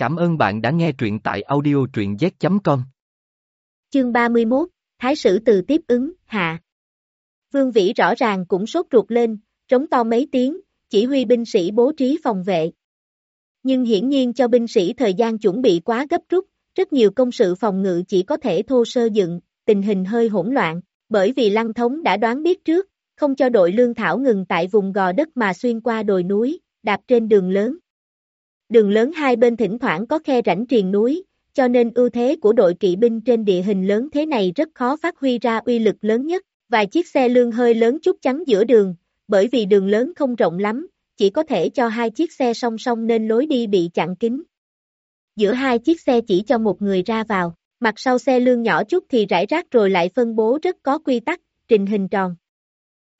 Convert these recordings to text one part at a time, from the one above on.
Cảm ơn bạn đã nghe truyện tại audio truyện z.com. Chương 31, Thái sử từ tiếp ứng, hạ. Vương Vĩ rõ ràng cũng sốt ruột lên, trống to mấy tiếng, chỉ huy binh sĩ bố trí phòng vệ. Nhưng hiển nhiên cho binh sĩ thời gian chuẩn bị quá gấp rút, rất nhiều công sự phòng ngự chỉ có thể thô sơ dựng, tình hình hơi hỗn loạn, bởi vì Lăng Thống đã đoán biết trước, không cho đội lương thảo ngừng tại vùng gò đất mà xuyên qua đồi núi, đạp trên đường lớn. Đường lớn hai bên thỉnh thoảng có khe rãnh triền núi, cho nên ưu thế của đội kỵ binh trên địa hình lớn thế này rất khó phát huy ra uy lực lớn nhất. Vài chiếc xe lương hơi lớn chút chắn giữa đường, bởi vì đường lớn không rộng lắm, chỉ có thể cho hai chiếc xe song song nên lối đi bị chặn kín. Giữa hai chiếc xe chỉ cho một người ra vào, mặt sau xe lương nhỏ chút thì rải rác rồi lại phân bố rất có quy tắc, trình hình tròn.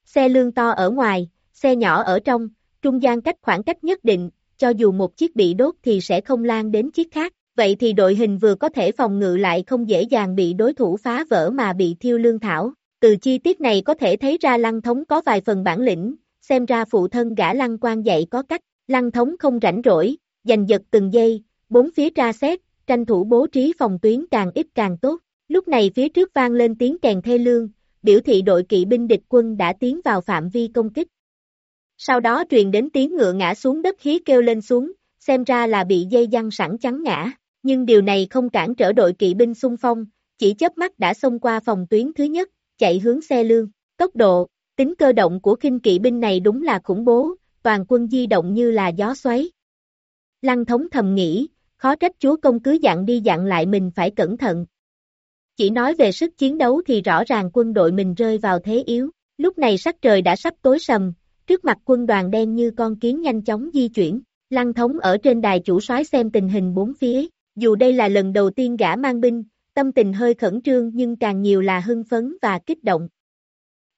Xe lương to ở ngoài, xe nhỏ ở trong, trung gian cách khoảng cách nhất định, cho dù một chiếc bị đốt thì sẽ không lan đến chiếc khác, vậy thì đội hình vừa có thể phòng ngự lại không dễ dàng bị đối thủ phá vỡ mà bị thiêu lương thảo. Từ chi tiết này có thể thấy ra lăng thống có vài phần bản lĩnh, xem ra phụ thân gã lăng quan dạy có cách, lăng thống không rảnh rỗi, giành giật từng giây, bốn phía tra xét, tranh thủ bố trí phòng tuyến càng ít càng tốt. Lúc này phía trước vang lên tiếng kèn thê lương, biểu thị đội kỵ binh địch quân đã tiến vào phạm vi công kích. Sau đó truyền đến tiếng ngựa ngã xuống đất khí kêu lên xuống, xem ra là bị dây dăng sẵn chắn ngã, nhưng điều này không cản trở đội kỵ binh xung phong, chỉ chớp mắt đã xông qua phòng tuyến thứ nhất, chạy hướng xe lương, tốc độ, tính cơ động của khinh kỵ binh này đúng là khủng bố, toàn quân di động như là gió xoáy. Lăng thống thầm nghĩ, khó trách chúa công cứ dặn đi dặn lại mình phải cẩn thận. Chỉ nói về sức chiến đấu thì rõ ràng quân đội mình rơi vào thế yếu, lúc này sắc trời đã sắp tối sầm, trước mặt quân đoàn đen như con kiến nhanh chóng di chuyển, lăng thống ở trên đài chủ soái xem tình hình bốn phía, dù đây là lần đầu tiên gã mang binh, tâm tình hơi khẩn trương nhưng càng nhiều là hưng phấn và kích động.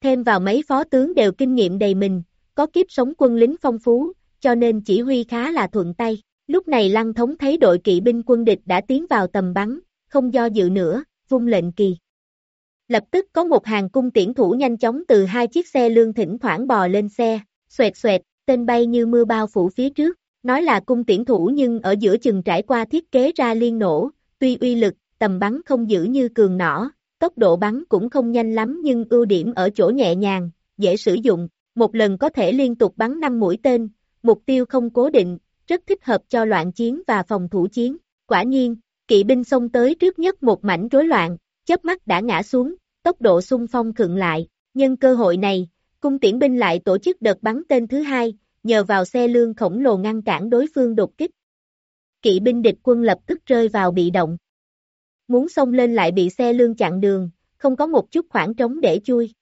Thêm vào mấy phó tướng đều kinh nghiệm đầy mình, có kiếp sống quân lính phong phú, cho nên chỉ huy khá là thuận tay. Lúc này Lăng Thống thấy đội kỵ binh quân địch đã tiến vào tầm bắn, không do dự nữa, vung lệnh kỳ. Lập tức có một hàng cung tiễn thủ nhanh chóng từ hai chiếc xe lương thỉnh thoảng bò lên xe, xoẹt xoẹt, tên bay như mưa bao phủ phía trước, nói là cung tiễn thủ nhưng ở giữa chừng trải qua thiết kế ra liên nổ, tuy uy lực, tầm bắn không giữ như cường nỏ, tốc độ bắn cũng không nhanh lắm nhưng ưu điểm ở chỗ nhẹ nhàng, dễ sử dụng, một lần có thể liên tục bắn 5 mũi tên, mục tiêu không cố định, rất thích hợp cho loạn chiến và phòng thủ chiến. Quả nhiên, kỵ binh xông tới trước nhất một mảnh rối loạn, chớp mắt đã ngã xuống, tốc độ xung phong khựng lại, nhân cơ hội này, cung tiễn binh lại tổ chức đợt bắn tên thứ hai, nhờ vào xe lương khổng lồ ngăn cản đối phương đột kích. Kỵ binh địch quân lập tức rơi vào bị động. Muốn xông lên lại bị xe lương chặn đường, không có một chút khoảng trống để chui.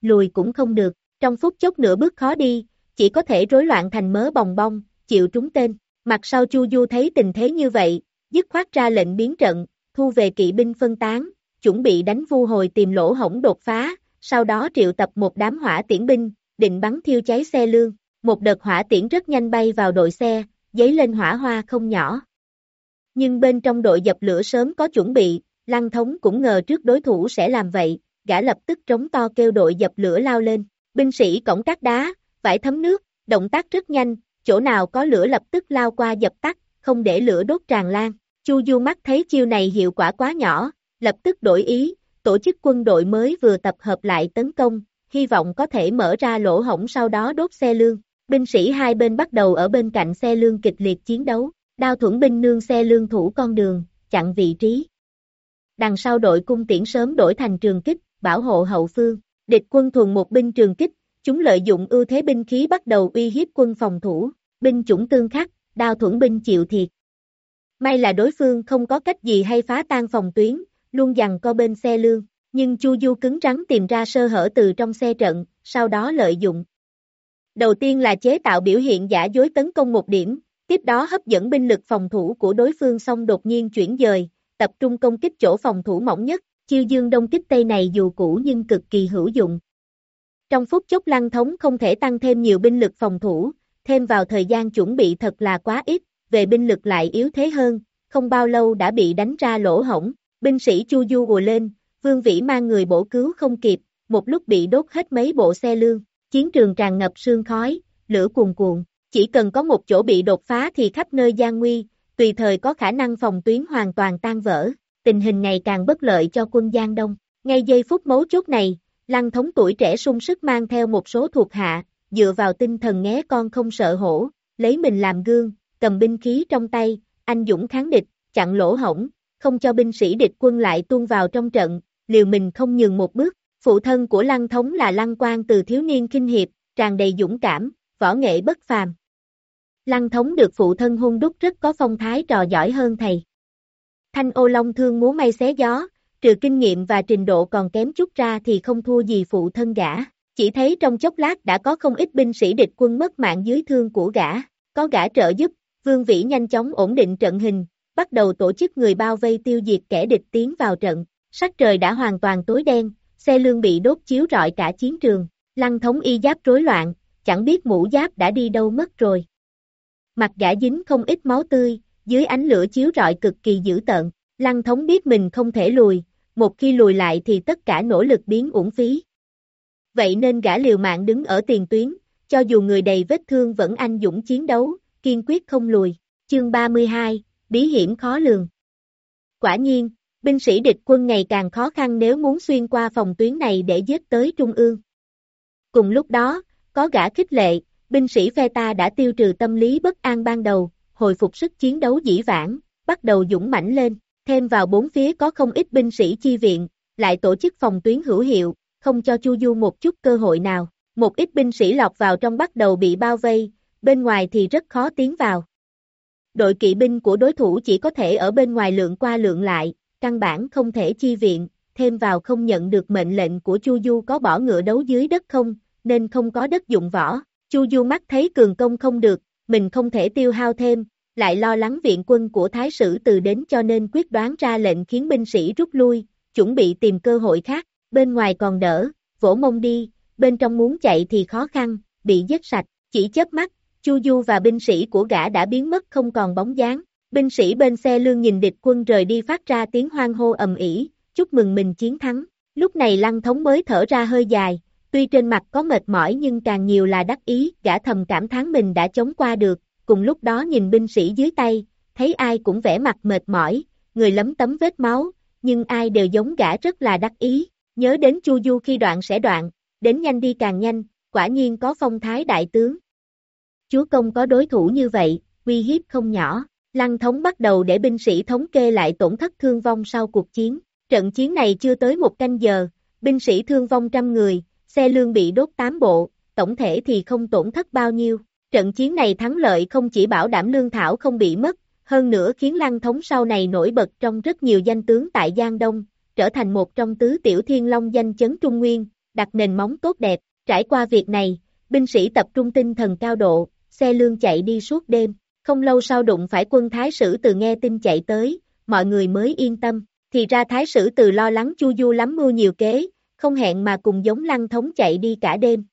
Lùi cũng không được, trong phút chốc nửa bước khó đi, chỉ có thể rối loạn thành mớ bồng bong, chịu trúng tên. Mặt sau Chu Du thấy tình thế như vậy, dứt khoát ra lệnh biến trận, thu về kỵ binh phân tán, chuẩn bị đánh vu hồi tìm lỗ hổng đột phá, sau đó triệu tập một đám hỏa tiễn binh, định bắn thiêu cháy xe lương. Một đợt hỏa tiễn rất nhanh bay vào đội xe, giấy lên hỏa hoa không nhỏ. Nhưng bên trong đội dập lửa sớm có chuẩn bị, Lăng Thống cũng ngờ trước đối thủ sẽ làm vậy, gã lập tức trống to kêu đội dập lửa lao lên. Binh sĩ cổng cắt đá, vải thấm nước, động tác rất nhanh, chỗ nào có lửa lập tức lao qua dập tắt, không để lửa đốt tràn lan. Chu Du mắt thấy chiêu này hiệu quả quá nhỏ, lập tức đổi ý, tổ chức quân đội mới vừa tập hợp lại tấn công, hy vọng có thể mở ra lỗ hổng sau đó đốt xe lương. Binh sĩ hai bên bắt đầu ở bên cạnh xe lương kịch liệt chiến đấu, đao thuẫn binh nương xe lương thủ con đường, chặn vị trí. Đằng sau đội cung tiễn sớm đổi thành trường kích, bảo hộ hậu phương, địch quân thuần một binh trường kích, chúng lợi dụng ưu thế binh khí bắt đầu uy hiếp quân phòng thủ, binh chủng tương khắc, đao thuẫn binh chịu thiệt. May là đối phương không có cách gì hay phá tan phòng tuyến, luôn dằn co bên xe lương, nhưng Chu Du cứng rắn tìm ra sơ hở từ trong xe trận, sau đó lợi dụng. Đầu tiên là chế tạo biểu hiện giả dối tấn công một điểm, tiếp đó hấp dẫn binh lực phòng thủ của đối phương xong đột nhiên chuyển dời, tập trung công kích chỗ phòng thủ mỏng nhất, chiêu dương đông kích tây này dù cũ nhưng cực kỳ hữu dụng. Trong phút chốc lăng thống không thể tăng thêm nhiều binh lực phòng thủ, thêm vào thời gian chuẩn bị thật là quá ít, về binh lực lại yếu thế hơn, không bao lâu đã bị đánh ra lỗ hổng, binh sĩ chu du gùa lên, vương vĩ mang người bổ cứu không kịp, một lúc bị đốt hết mấy bộ xe lương, chiến trường tràn ngập sương khói, lửa cuồn cuộn, chỉ cần có một chỗ bị đột phá thì khắp nơi gian nguy, tùy thời có khả năng phòng tuyến hoàn toàn tan vỡ, tình hình ngày càng bất lợi cho quân Giang Đông. Ngay giây phút mấu chốt này, Lăng thống tuổi trẻ sung sức mang theo một số thuộc hạ, dựa vào tinh thần nghé con không sợ hổ, lấy mình làm gương, cầm binh khí trong tay, anh dũng kháng địch, chặn lỗ hổng, không cho binh sĩ địch quân lại tuôn vào trong trận, liều mình không nhường một bước. Phụ thân của Lăng Thống là Lăng Quang từ thiếu niên kinh hiệp, tràn đầy dũng cảm, võ nghệ bất phàm. Lăng Thống được phụ thân hung đúc rất có phong thái trò giỏi hơn thầy. Thanh ô long thương múa may xé gió, trừ kinh nghiệm và trình độ còn kém chút ra thì không thua gì phụ thân gã. Chỉ thấy trong chốc lát đã có không ít binh sĩ địch quân mất mạng dưới thương của gã, có gã trợ giúp, Vương Vĩ nhanh chóng ổn định trận hình, bắt đầu tổ chức người bao vây tiêu diệt kẻ địch tiến vào trận. Sắc trời đã hoàn toàn tối đen, xe lương bị đốt chiếu rọi cả chiến trường, lăng thống y giáp rối loạn, chẳng biết mũ giáp đã đi đâu mất rồi. Mặt gã dính không ít máu tươi, dưới ánh lửa chiếu rọi cực kỳ dữ tợn, lăng thống biết mình không thể lùi, một khi lùi lại thì tất cả nỗ lực biến uổng phí. Vậy nên gã liều mạng đứng ở tiền tuyến, cho dù người đầy vết thương vẫn anh dũng chiến đấu, kiên quyết không lùi. Chương 32, Bí hiểm khó lường. Quả nhiên, binh sĩ địch quân ngày càng khó khăn nếu muốn xuyên qua phòng tuyến này để giết tới Trung ương. Cùng lúc đó, có gã khích lệ, binh sĩ phe ta đã tiêu trừ tâm lý bất an ban đầu, hồi phục sức chiến đấu dĩ vãng, bắt đầu dũng mãnh lên, thêm vào bốn phía có không ít binh sĩ chi viện, lại tổ chức phòng tuyến hữu hiệu, không cho Chu Du một chút cơ hội nào. Một ít binh sĩ lọt vào trong bắt đầu bị bao vây, bên ngoài thì rất khó tiến vào. Đội kỵ binh của đối thủ chỉ có thể ở bên ngoài lượng qua lượng lại, căn bản không thể chi viện, thêm vào không nhận được mệnh lệnh của Chu Du có bỏ ngựa đấu dưới đất không, nên không có đất dụng võ. Chu Du mắt thấy cường công không được, mình không thể tiêu hao thêm, lại lo lắng viện quân của Thái sử từ đến cho nên quyết đoán ra lệnh khiến binh sĩ rút lui, chuẩn bị tìm cơ hội khác, bên ngoài còn đỡ, vỗ mông đi, bên trong muốn chạy thì khó khăn, bị giết sạch, chỉ chớp mắt, Chu Du và binh sĩ của gã đã biến mất không còn bóng dáng. Binh sĩ bên xe lương nhìn địch quân rời đi phát ra tiếng hoang hô ầm ĩ, chúc mừng mình chiến thắng. Lúc này Lăng Thống mới thở ra hơi dài, tuy trên mặt có mệt mỏi nhưng càng nhiều là đắc ý, gã thầm cảm thán mình đã chống qua được, cùng lúc đó nhìn binh sĩ dưới tay, thấy ai cũng vẻ mặt mệt mỏi, người lấm tấm vết máu, nhưng ai đều giống gã rất là đắc ý, nhớ đến Chu Du khi đoạn sẽ đoạn, đến nhanh đi càng nhanh, quả nhiên có phong thái đại tướng. Chúa công có đối thủ như vậy, uy hiếp không nhỏ. Lăng thống bắt đầu để binh sĩ thống kê lại tổn thất thương vong sau cuộc chiến. Trận chiến này chưa tới một canh giờ, binh sĩ thương vong trăm người, xe lương bị đốt tám bộ, tổng thể thì không tổn thất bao nhiêu. Trận chiến này thắng lợi không chỉ bảo đảm lương thảo không bị mất, hơn nữa khiến Lăng Thống sau này nổi bật trong rất nhiều danh tướng tại Giang Đông, trở thành một trong tứ tiểu thiên long danh chấn Trung Nguyên, đặt nền móng tốt đẹp. Trải qua việc này, binh sĩ tập trung tinh thần cao độ, xe lương chạy đi suốt đêm, không lâu sau đụng phải quân thái sử từ nghe tin chạy tới, mọi người mới yên tâm, thì ra thái sử từ lo lắng chu du lắm mưu nhiều kế, không hẹn mà cùng giống lăng thống chạy đi cả đêm.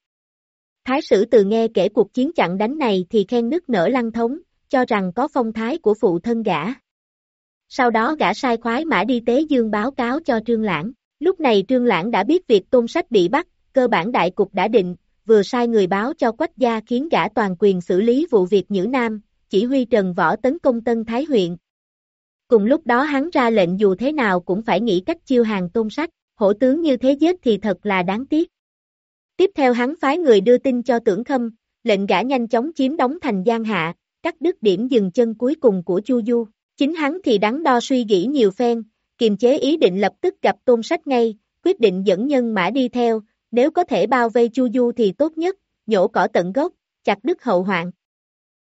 Thái sử từ nghe kể cuộc chiến chặn đánh này thì khen nức nở lăng thống, cho rằng có phong thái của phụ thân gã. Sau đó gã sai khoái mã đi tế dương báo cáo cho Trương Lãng, lúc này Trương Lãng đã biết việc tôn sách bị bắt, cơ bản đại cục đã định, vừa sai người báo cho quách gia khiến gã toàn quyền xử lý vụ việc Nhữ Nam, chỉ huy Trần Võ tấn công Tân Thái huyện. Cùng lúc đó hắn ra lệnh dù thế nào cũng phải nghĩ cách chiêu hàng tôn sách, hổ tướng như thế giết thì thật là đáng tiếc. Tiếp theo hắn phái người đưa tin cho tưởng khâm, lệnh gã nhanh chóng chiếm đóng thành Giang Hạ, cắt đứt điểm dừng chân cuối cùng của Chu Du. Chính hắn thì đắn đo suy nghĩ nhiều phen, kiềm chế ý định lập tức gặp tôn sách ngay, quyết định dẫn nhân mã đi theo, nếu có thể bao vây Chu Du thì tốt nhất, nhổ cỏ tận gốc, chặt đứt hậu hoạn.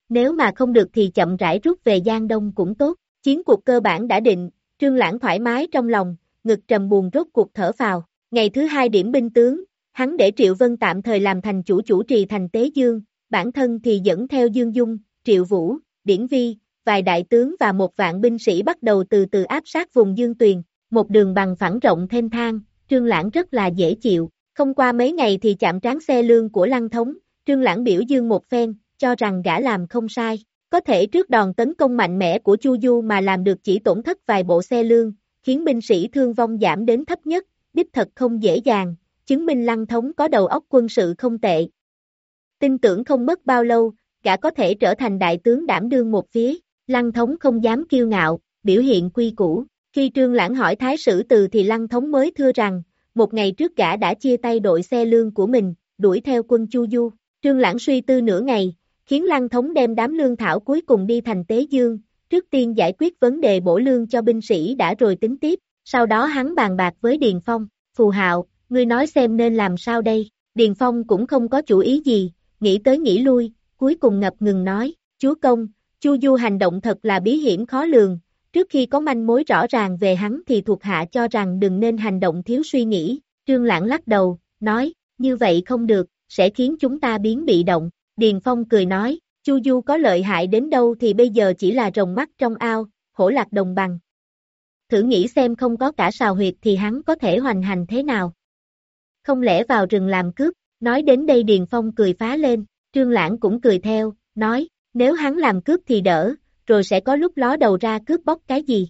Nếu mà không được thì chậm rãi rút về Giang Đông cũng tốt, chiến cuộc cơ bản đã định, trương lãng thoải mái trong lòng, ngực trầm buồn rốt cuộc thở phào. Ngày thứ hai điểm binh tướng, hắn để Triệu Vân tạm thời làm thành chủ chủ trì thành Tế Dương, bản thân thì dẫn theo Dương Dung, Triệu Vũ, Điển Vi, vài đại tướng và một vạn binh sĩ bắt đầu từ từ áp sát vùng Dương Tuyền, một đường bằng phẳng rộng thêm thang, trương lãng rất là dễ chịu, không qua mấy ngày thì chạm trán xe lương của lăng thống, trương lãng biểu dương một phen, cho rằng gã làm không sai. Có thể trước đòn tấn công mạnh mẽ của Chu Du mà làm được chỉ tổn thất vài bộ xe lương, khiến binh sĩ thương vong giảm đến thấp nhất, đích thật không dễ dàng, chứng minh lăng thống có đầu óc quân sự không tệ. Tin tưởng không mất bao lâu, gã có thể trở thành đại tướng đảm đương một phía, Lăng thống không dám kiêu ngạo, biểu hiện quy củ. Khi Trương Lãng hỏi Thái Sử Từ thì Lăng thống mới thưa rằng, một ngày trước gã đã chia tay đội xe lương của mình, đuổi theo quân Chu Du. Trương Lãng suy tư nửa ngày, khiến Lăng thống đem đám lương thảo cuối cùng đi thành Tế Dương, trước tiên giải quyết vấn đề bổ lương cho binh sĩ đã rồi tính tiếp, sau đó hắn bàn bạc với Điền Phong, phù hạo, ngươi nói xem nên làm sao đây, Điền Phong cũng không có chủ ý gì, nghĩ tới nghĩ lui, cuối cùng ngập ngừng nói, chúa công, Chu Du hành động thật là bí hiểm khó lường, trước khi có manh mối rõ ràng về hắn thì thuộc hạ cho rằng đừng nên hành động thiếu suy nghĩ, Trương Lãng lắc đầu, nói, như vậy không được, sẽ khiến chúng ta biến bị động, Điền Phong cười nói, Chu Du có lợi hại đến đâu thì bây giờ chỉ là rồng mắt trong ao, hổ lạc đồng bằng. Thử nghĩ xem không có cả sào huyệt thì hắn có thể hoành hành thế nào. Không lẽ vào rừng làm cướp, nói đến đây Điền Phong cười phá lên, Trương Lãng cũng cười theo, nói, nếu hắn làm cướp thì đỡ, rồi sẽ có lúc ló đầu ra cướp bóc cái gì.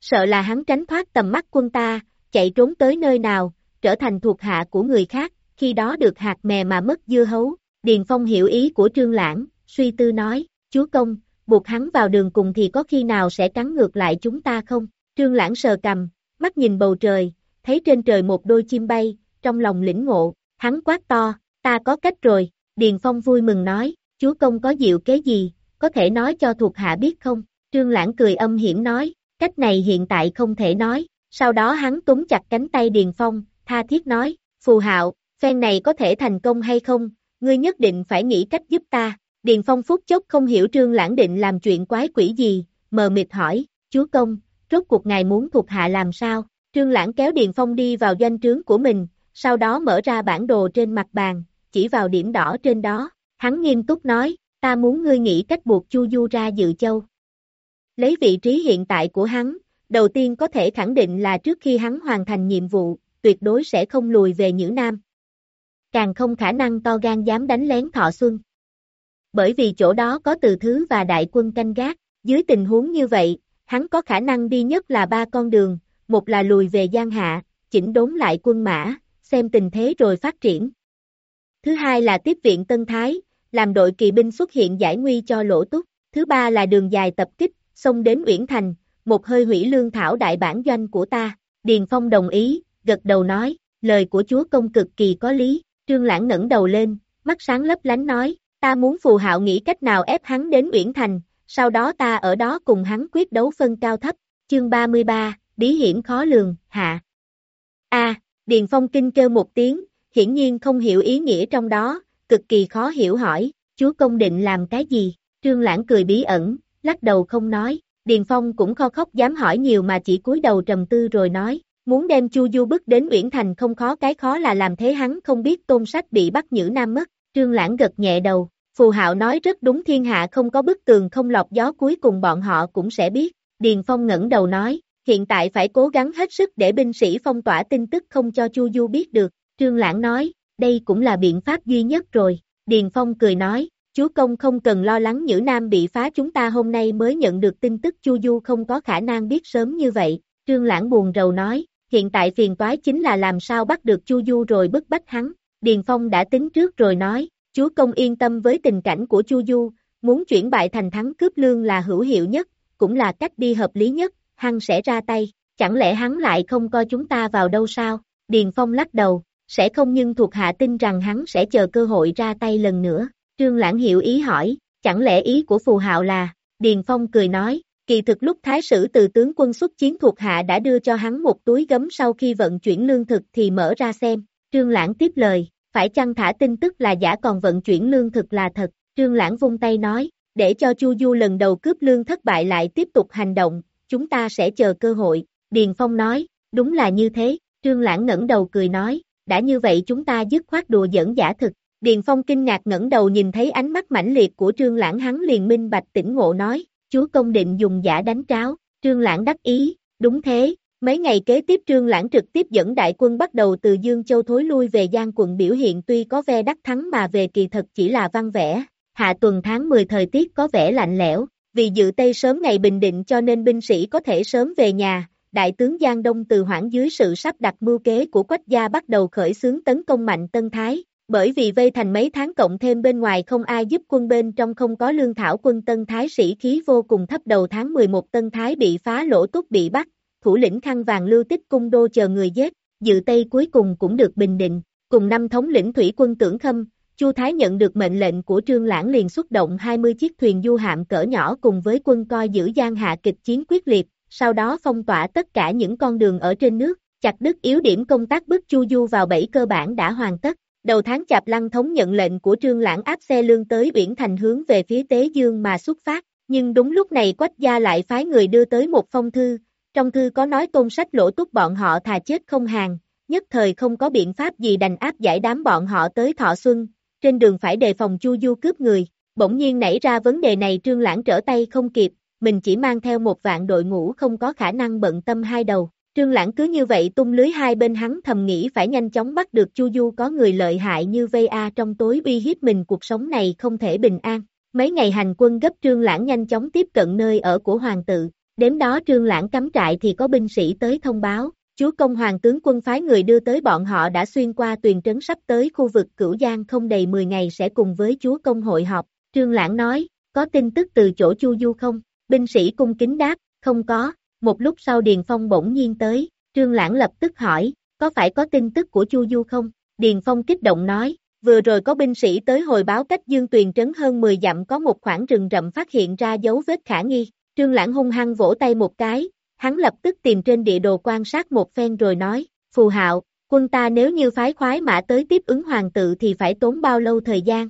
Sợ là hắn tránh thoát tầm mắt quân ta, chạy trốn tới nơi nào, trở thành thuộc hạ của người khác, khi đó được hạt mè mà mất dưa hấu. Điền Phong hiểu ý của Trương Lãng, suy tư nói, chúa công, buộc hắn vào đường cùng thì có khi nào sẽ cắn ngược lại chúng ta không? Trương Lãng sờ cầm, mắt nhìn bầu trời, thấy trên trời một đôi chim bay, trong lòng lĩnh ngộ, hắn quát to, ta có cách rồi, Điền Phong vui mừng nói, chúa công có diệu kế gì, có thể nói cho thuộc hạ biết không? Trương Lãng cười âm hiểm nói, cách này hiện tại không thể nói, sau đó hắn túm chặt cánh tay Điền Phong, tha thiết nói, phù hạo, phen này có thể thành công hay không, ngươi nhất định phải nghĩ cách giúp ta. Điền Phong phút chốc không hiểu Trương Lãng định làm chuyện quái quỷ gì, mờ mịt hỏi, chúa công, rốt cuộc ngài muốn thuộc hạ làm sao? Trương Lãng kéo Điền Phong đi vào doanh trướng của mình, sau đó mở ra bản đồ trên mặt bàn, chỉ vào điểm đỏ trên đó, hắn nghiêm túc nói, ta muốn ngươi nghĩ cách buộc Chu Du ra dự châu. Lấy vị trí hiện tại của hắn, đầu tiên có thể khẳng định là trước khi hắn hoàn thành nhiệm vụ, tuyệt đối sẽ không lùi về Nhữ Nam. Càng không khả năng to gan dám đánh lén Thọ Xuân. Bởi vì chỗ đó có từ thứ và đại quân canh gác, dưới tình huống như vậy, hắn có khả năng đi nhất là ba con đường, một là lùi về Giang Hạ, chỉnh đốn lại quân mã, xem tình thế rồi phát triển. Thứ hai là tiếp viện Tân Thái, làm đội kỳ binh xuất hiện giải nguy cho lỗ túc. Thứ ba là đường dài tập kích, xông đến Uyển Thành, một hơi hủy lương thảo đại bản doanh của ta. Điền Phong đồng ý, gật đầu nói, lời của chúa công cực kỳ có lý. Trương Lãng ngẩng đầu lên, mắt sáng lấp lánh nói, ta muốn phù hạo nghĩ cách nào ép hắn đến Uyển Thành, sau đó ta ở đó cùng hắn quyết đấu phân cao thấp. Chương 33, bí hiểm khó lường, hạ. A, Điền Phong kinh kêu một tiếng, hiển nhiên không hiểu ý nghĩa trong đó, cực kỳ khó hiểu hỏi, chúa công định làm cái gì? Trương Lãng cười bí ẩn, lắc đầu không nói, Điền Phong cũng kho khóc dám hỏi nhiều mà chỉ cúi đầu trầm tư rồi nói, muốn đem Chu Du bức đến Uyển Thành không khó cái khó là làm thế hắn không biết tôn sách bị bắt nhữ nam mất, Trương Lãng gật nhẹ đầu, Phù Hạo nói rất đúng thiên hạ không có bức tường không lọc gió cuối cùng bọn họ cũng sẽ biết, Điền Phong ngẩng đầu nói, hiện tại phải cố gắng hết sức để binh sĩ phong tỏa tin tức không cho Chu Du biết được, Trương Lãng nói, đây cũng là biện pháp duy nhất rồi, Điền Phong cười nói, chúa công không cần lo lắng Nhữ Nam bị phá chúng ta hôm nay mới nhận được tin tức Chu Du không có khả năng biết sớm như vậy, Trương Lãng buồn rầu nói, hiện tại phiền toái chính là làm sao bắt được Chu Du rồi bức bách hắn, Điền Phong đã tính trước rồi nói, chúa công yên tâm với tình cảnh của Chu Du, muốn chuyển bại thành thắng cướp lương là hữu hiệu nhất, cũng là cách đi hợp lý nhất, hắn sẽ ra tay, chẳng lẽ hắn lại không coi chúng ta vào đâu sao, Điền Phong lắc đầu, sẽ không nhưng thuộc hạ tin rằng hắn sẽ chờ cơ hội ra tay lần nữa. Trương Lãng hiểu ý hỏi, chẳng lẽ ý của phù hạo là, Điền Phong cười nói, kỳ thực lúc thái sử từ tướng quân xuất chiến thuộc hạ đã đưa cho hắn một túi gấm sau khi vận chuyển lương thực thì mở ra xem. Trương Lãng tiếp lời, phải chăng thả tin tức là giả còn vận chuyển lương thực là thật. Trương Lãng vung tay nói, để cho Chu Du lần đầu cướp lương thất bại lại tiếp tục hành động, chúng ta sẽ chờ cơ hội. Điền Phong nói, đúng là như thế. Trương Lãng ngẩng đầu cười nói, đã như vậy chúng ta dứt khoát đùa dẫn giả thực. Điền Phong kinh ngạc ngẩng đầu nhìn thấy ánh mắt mãnh liệt của Trương Lãng. Hắn liền minh bạch tỉnh ngộ nói, chúa công định dùng giả đánh tráo, Trương Lãng đắc ý, đúng thế, mấy ngày kế tiếp Trương Lãng trực tiếp dẫn đại quân bắt đầu từ Dương Châu thối lui về Giang quận. Biểu hiện tuy có ve đắc thắng mà về kỳ thật chỉ là văn vẽ, hạ tuần tháng 10 thời tiết có vẻ lạnh lẽo, vì dự Tây sớm ngày bình định cho nên binh sĩ có thể sớm về nhà, đại tướng Giang Đông từ hoãn dưới sự sắp đặt mưu kế của Quách gia bắt đầu khởi xướng tấn công mạnh Tân Thái, Bởi vì vây thành mấy tháng cộng thêm bên ngoài không ai giúp quân bên trong không có lương thảo quân Tân Thái sĩ khí vô cùng thấp đầu tháng 11 Tân Thái bị phá lỗ túc bị bắt, thủ lĩnh khăn vàng lưu tích cung đô chờ người giết, dự Tây cuối cùng cũng được bình định, cùng năm thống lĩnh thủy quân tưởng khâm, Chu Thái nhận được mệnh lệnh của Trương Lãng liền xuất động 20 chiếc thuyền du hạm cỡ nhỏ cùng với quân coi giữ giang hạ kịch chiến quyết liệt, sau đó phong tỏa tất cả những con đường ở trên nước, chặt đứt yếu điểm công tác bức Chu Du vào bẫy cơ bản đã hoàn tất. Đầu tháng chạp lăng thống nhận lệnh của Trương Lãng áp xe lương tới Uyển Thành hướng về phía Tế Dương mà xuất phát, nhưng đúng lúc này Quách Gia lại phái người đưa tới một phong thư, trong thư có nói tôn sách lỗ túc bọn họ thà chết không hàng, nhất thời không có biện pháp gì đành áp giải đám bọn họ tới Thọ Xuân, trên đường phải đề phòng Chu Du cướp người, bỗng nhiên nảy ra vấn đề này Trương Lãng trở tay không kịp, mình chỉ mang theo một vạn đội ngũ không có khả năng bận tâm hai đầu. Trương Lãng cứ như vậy tung lưới hai bên hắn thầm nghĩ phải nhanh chóng bắt được Chu Du có người lợi hại như VA a trong tối uy hiếp mình cuộc sống này không thể bình an. Mấy ngày hành quân gấp Trương Lãng nhanh chóng tiếp cận nơi ở của hoàng tự, đếm đó Trương Lãng cắm trại thì có binh sĩ tới thông báo, chúa công hoàng tướng quân phái người đưa tới bọn họ đã xuyên qua tuyền trấn sắp tới khu vực Cửu Giang không đầy 10 ngày sẽ cùng với chúa công hội họp. Trương Lãng nói, có tin tức từ chỗ Chu Du không? Binh sĩ cung kính đáp, không có. Một lúc sau Điền Phong bỗng nhiên tới, Trương Lãng lập tức hỏi, có phải có tin tức của Chu Du không? Điền Phong kích động nói, vừa rồi có binh sĩ tới hồi báo cách Dương Tuyền trấn hơn 10 dặm có một khoảng rừng rậm phát hiện ra dấu vết khả nghi. Trương Lãng hung hăng vỗ tay một cái, hắn lập tức tìm trên địa đồ quan sát một phen rồi nói, phù hạo, quân ta nếu như phái khoái mã tới tiếp ứng hoàng tự thì phải tốn bao lâu thời gian?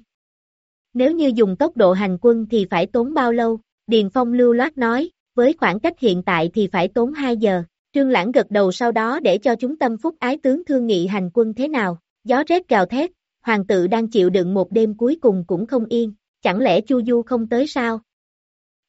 Nếu như dùng tốc độ hành quân thì phải tốn bao lâu? Điền Phong lưu loát nói, với khoảng cách hiện tại thì phải tốn 2 giờ. Trương Lãng gật đầu sau đó để cho chúng tâm phúc ái tướng thương nghị hành quân thế nào. Gió rét gào thét, hoàng tự đang chịu đựng một đêm cuối cùng cũng không yên, chẳng lẽ Chu Du không tới sao?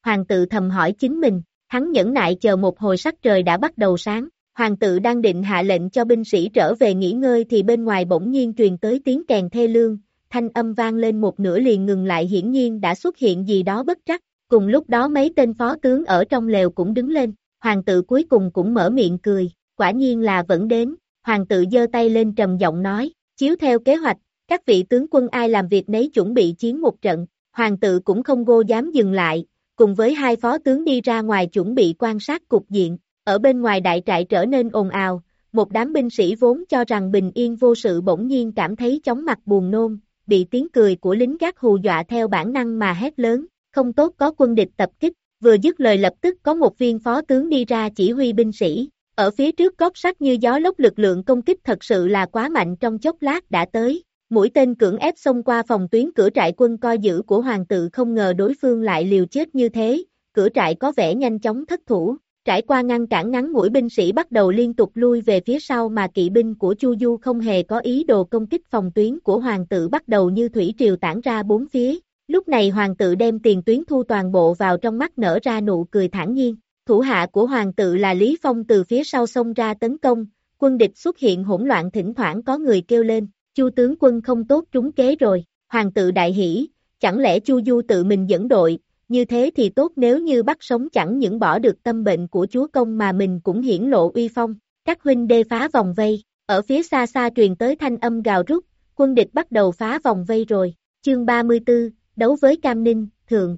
Hoàng tự thầm hỏi chính mình, hắn nhẫn nại chờ một hồi sắc trời đã bắt đầu sáng, hoàng tự đang định hạ lệnh cho binh sĩ trở về nghỉ ngơi thì bên ngoài bỗng nhiên truyền tới tiếng kèn thê lương, thanh âm vang lên một nửa liền ngừng lại hiển nhiên đã xuất hiện gì đó bất trắc, cùng lúc đó mấy tên phó tướng ở trong lều cũng đứng lên, hoàng tự cuối cùng cũng mở miệng cười, quả nhiên là vẫn đến, hoàng tự giơ tay lên trầm giọng nói, chiếu theo kế hoạch, các vị tướng quân ai làm việc nấy chuẩn bị chiến một trận, hoàng tự cũng không gô dám dừng lại, cùng với hai phó tướng đi ra ngoài chuẩn bị quan sát cục diện, ở bên ngoài đại trại trở nên ồn ào, một đám binh sĩ vốn cho rằng bình yên vô sự bỗng nhiên cảm thấy chóng mặt buồn nôn, bị tiếng cười của lính gác hù dọa theo bản năng mà hét lớn, không tốt có quân địch tập kích, vừa dứt lời lập tức có một viên phó tướng đi ra chỉ huy binh sĩ, ở phía trước cốt sắt như gió lốc lực lượng công kích thật sự là quá mạnh trong chốc lát đã tới, mũi tên cưỡng ép xông qua phòng tuyến cửa trại quân coi giữ của hoàng tự không ngờ đối phương lại liều chết như thế, cửa trại có vẻ nhanh chóng thất thủ, trải qua ngăn cản ngắn mũi binh sĩ bắt đầu liên tục lui về phía sau mà kỵ binh của Chu Du không hề có ý đồ công kích phòng tuyến của hoàng tự bắt đầu như thủy triều tản ra bốn phía, Lúc này hoàng tự đem tiền tuyến thu toàn bộ vào trong mắt nở ra nụ cười thản nhiên. Thủ hạ của hoàng tự là Lý Phong từ phía sau xông ra tấn công, quân địch xuất hiện hỗn loạn thỉnh thoảng có người kêu lên, chu tướng quân không tốt trúng kế rồi, hoàng tự đại hỉ, chẳng lẽ chu du tự mình dẫn đội, như thế thì tốt nếu như bắt sống chẳng những bỏ được tâm bệnh của chúa công mà mình cũng hiển lộ uy phong, các huynh đê phá vòng vây, ở phía xa xa truyền tới thanh âm gào rút, quân địch bắt đầu phá vòng vây rồi, chương 34, đấu với Cam Ninh, thường.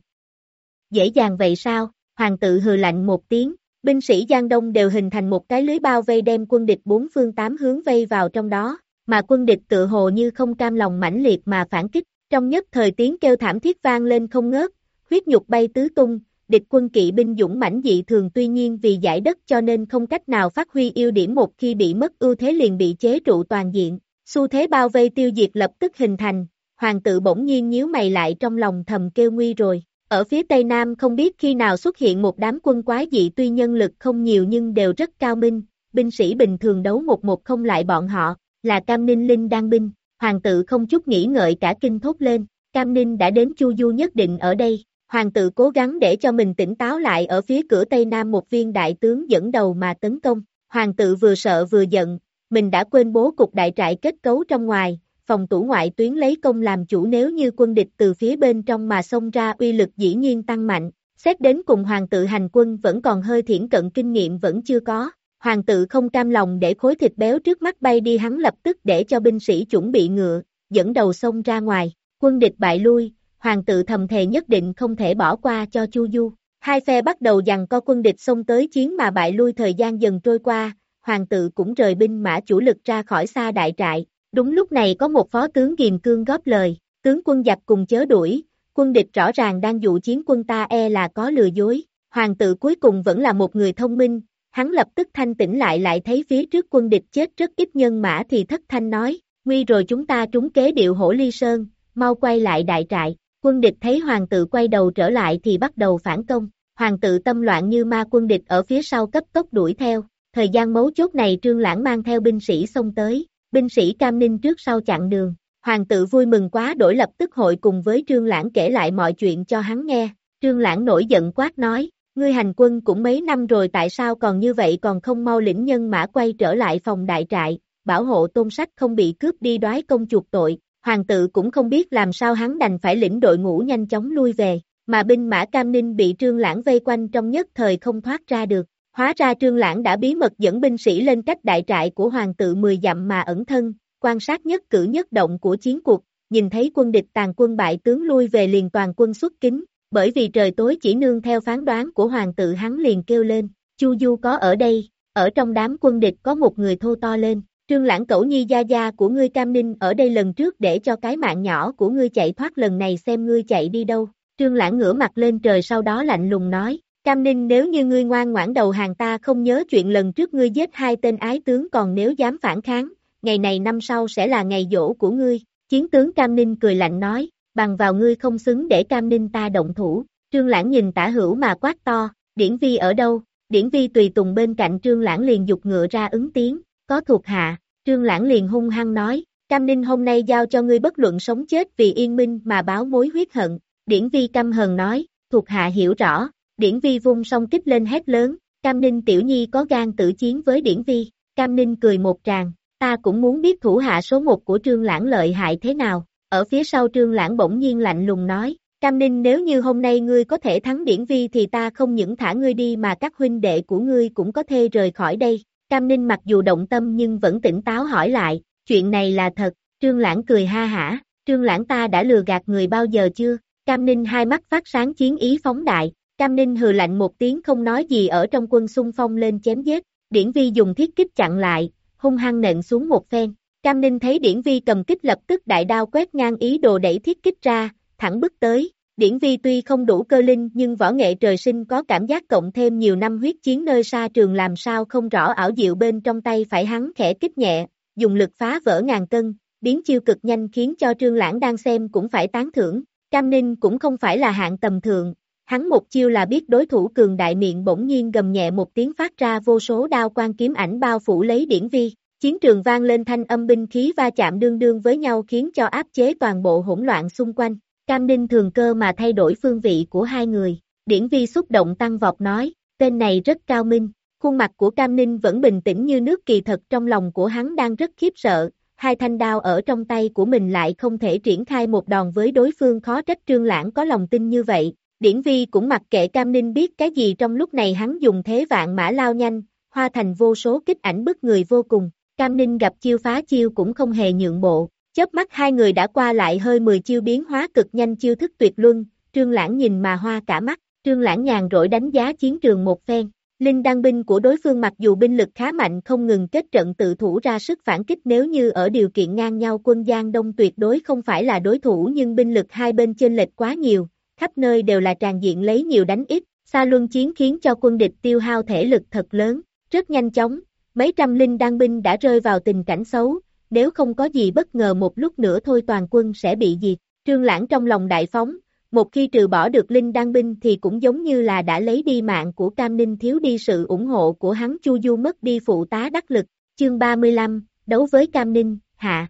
Dễ dàng vậy sao, hoàng tự hừ lạnh một tiếng, binh sĩ Giang Đông đều hình thành một cái lưới bao vây đem quân địch bốn phương tám hướng vây vào trong đó, mà quân địch tự hồ như không cam lòng mãnh liệt mà phản kích, trong nhất thời tiếng kêu thảm thiết vang lên không ngớt, huyết nhục bay tứ tung, địch quân kỵ binh dũng mãnh dị thường tuy nhiên vì giải đất cho nên không cách nào phát huy ưu điểm một khi bị mất ưu thế liền bị chế trụ toàn diện, xu thế bao vây tiêu diệt lập tức hình thành, hoàng tự bỗng nhiên nhíu mày lại trong lòng thầm kêu nguy rồi. Ở phía tây nam không biết khi nào xuất hiện một đám quân quái dị tuy nhân lực không nhiều nhưng đều rất cao minh, binh sĩ bình thường đấu một một không lại bọn họ, là Cam Ninh Linh đang binh, hoàng tự không chút nghĩ ngợi cả kinh thốt lên, Cam Ninh đã đến Chu Du nhất định ở đây, hoàng tự cố gắng để cho mình tỉnh táo lại ở phía cửa tây nam một viên đại tướng dẫn đầu mà tấn công, hoàng tự vừa sợ vừa giận, mình đã quên bố cục đại trại kết cấu trong ngoài, phòng tủ ngoại tuyến lấy công làm chủ nếu như quân địch từ phía bên trong mà xông ra uy lực dĩ nhiên tăng mạnh, xét đến cùng hoàng tự hành quân vẫn còn hơi thiển cận kinh nghiệm vẫn chưa có, hoàng tự không cam lòng để khối thịt béo trước mắt bay đi hắn lập tức để cho binh sĩ chuẩn bị ngựa, dẫn đầu xông ra ngoài, quân địch bại lui, hoàng tự thầm thề nhất định không thể bỏ qua cho Chu Du. Hai phe bắt đầu dằn co quân địch xông tới chiến mà bại lui thời gian dần trôi qua, hoàng tự cũng rời binh mã chủ lực ra khỏi xa đại trại. Đúng lúc này có một phó tướng Ghiền Cương góp lời, tướng quân giặc cùng chớ đuổi, quân địch rõ ràng đang dụ chiến quân ta e là có lừa dối. Hoàng tự cuối cùng vẫn là một người thông minh, hắn lập tức thanh tỉnh lại lại thấy phía trước quân địch chết rất ít nhân mã thì thất thanh nói, nguy rồi chúng ta trúng kế điệu hổ ly sơn, mau quay lại đại trại. Quân địch thấy hoàng tự quay đầu trở lại thì bắt đầu phản công, hoàng tự tâm loạn như ma quân địch ở phía sau cấp tốc đuổi theo, thời gian mấu chốt này trương lãng mang theo binh sĩ xông tới, binh sĩ cam ninh trước sau chặn đường, hoàng tự vui mừng quá đổi lập tức hội cùng với trương lãng kể lại mọi chuyện cho hắn nghe, trương lãng nổi giận quát nói, ngươi hành quân cũng mấy năm rồi tại sao còn như vậy còn không mau lĩnh nhân mã quay trở lại phòng đại trại, bảo hộ tôn sách không bị cướp đi đoái công chuộc tội, hoàng tự cũng không biết làm sao hắn đành phải lĩnh đội ngũ nhanh chóng lui về, mà binh mã Cam Ninh bị Trương Lãng vây quanh trong nhất thời không thoát ra được. Hóa ra Trương Lãng đã bí mật dẫn binh sĩ lên cách đại trại của hoàng tự 10 dặm mà ẩn thân, quan sát nhất cử nhất động của chiến cuộc, nhìn thấy quân địch tàn quân bại tướng lui về liền toàn quân xuất kính, bởi vì trời tối chỉ nương theo phán đoán của hoàng tự hắn liền kêu lên, Chu Du có ở đây, ở trong đám quân địch có một người thô to lên, Trương Lãng cẩu nhi gia gia của ngươi Cam Ninh ở đây lần trước để cho cái mạng nhỏ của ngươi chạy thoát lần này xem ngươi chạy đi đâu. Trương Lãng ngửa mặt lên trời sau đó lạnh lùng nói, Cam Ninh nếu như ngươi ngoan ngoãn đầu hàng ta không nhớ chuyện lần trước ngươi giết hai tên ái tướng còn nếu dám phản kháng, ngày này năm sau sẽ là ngày dỗ của ngươi. Chiến tướng Cam Ninh cười lạnh nói, bằng vào ngươi không xứng để Cam Ninh ta động thủ. Trương Lãng nhìn tả hữu mà quát to, điển vi ở đâu? Điển vi tùy tùng bên cạnh Trương Lãng liền dục ngựa ra ứng tiếng, có thuộc hạ, Trương Lãng liền hung hăng nói, Cam Ninh hôm nay giao cho ngươi bất luận sống chết vì yên minh mà báo mối huyết hận, Điển Vi căm hờn nói, thuộc hạ hiểu rõ, Điển Vi vung song kích lên hét lớn, Cam Ninh tiểu nhi có gan tử chiến với Điển Vi, Cam Ninh cười một tràng, ta cũng muốn biết thủ hạ số một của Trương Lãng lợi hại thế nào, ở phía sau Trương Lãng bỗng nhiên lạnh lùng nói, Cam Ninh nếu như hôm nay ngươi có thể thắng Điển Vi thì ta không những thả ngươi đi mà các huynh đệ của ngươi cũng có thể rời khỏi đây, Cam Ninh mặc dù động tâm nhưng vẫn tỉnh táo hỏi lại, chuyện này là thật, Trương Lãng cười ha hả, Trương Lãng ta đã lừa gạt người bao giờ chưa, Cam Ninh hai mắt phát sáng chiến ý phóng đại, Cam Ninh hừ lạnh một tiếng không nói gì ở trong quân xung phong lên chém giết, Điển Vi dùng thiết kích chặn lại, hung hăng nện xuống một phen. Cam Ninh thấy Điển Vi cầm kích lập tức đại đao quét ngang ý đồ đẩy thiết kích ra, thẳng bước tới. Điển Vi tuy không đủ cơ linh nhưng võ nghệ trời sinh có cảm giác cộng thêm nhiều năm huyết chiến nơi xa trường làm sao không rõ ảo diệu bên trong tay phải hắn khẽ kích nhẹ, dùng lực phá vỡ ngàn cân, biến chiêu cực nhanh khiến cho Trương Lãng đang xem cũng phải tán thưởng. Cam Ninh cũng không phải là hạng tầm thường, hắn một chiêu là biết đối thủ cường đại miệng bỗng nhiên gầm nhẹ một tiếng phát ra vô số đao quan kiếm ảnh bao phủ lấy điển vi, chiến trường vang lên thanh âm binh khí va chạm đương đương với nhau khiến cho áp chế toàn bộ hỗn loạn xung quanh, Cam Ninh thường cơ mà thay đổi phương vị của hai người, điển vi xúc động tăng vọt nói, tên này rất cao minh, khuôn mặt của Cam Ninh vẫn bình tĩnh như nước kỳ thật trong lòng của hắn đang rất khiếp sợ, hai thanh đao ở trong tay của mình lại không thể triển khai một đòn với đối phương khó trách trương lãng có lòng tin như vậy. Điển vi cũng mặc kệ Cam Ninh biết cái gì trong lúc này hắn dùng thế vạn mã lao nhanh, hoa thành vô số kích ảnh bức người vô cùng. Cam Ninh gặp chiêu phá chiêu cũng không hề nhượng bộ, chớp mắt hai người đã qua lại hơi 10 chiêu biến hóa cực nhanh chiêu thức tuyệt luân, trương lãng nhìn mà hoa cả mắt, trương lãng nhàn rỗi đánh giá chiến trường một phen, Linh đăng binh của đối phương mặc dù binh lực khá mạnh không ngừng kết trận tự thủ ra sức phản kích nếu như ở điều kiện ngang nhau quân Giang Đông tuyệt đối không phải là đối thủ nhưng binh lực hai bên chênh lệch quá nhiều, khắp nơi đều là tràn diện lấy nhiều đánh ít, xa luân chiến khiến cho quân địch tiêu hao thể lực thật lớn, rất nhanh chóng, mấy trăm linh đăng binh đã rơi vào tình cảnh xấu, nếu không có gì bất ngờ một lúc nữa thôi toàn quân sẽ bị diệt, trương lãng trong lòng đại phóng, một khi trừ bỏ được Linh Đăng Binh thì cũng giống như là đã lấy đi mạng của Cam Ninh thiếu đi sự ủng hộ của hắn Chu Du mất đi phụ tá đắc lực, chương 35, đấu với Cam Ninh, hạ.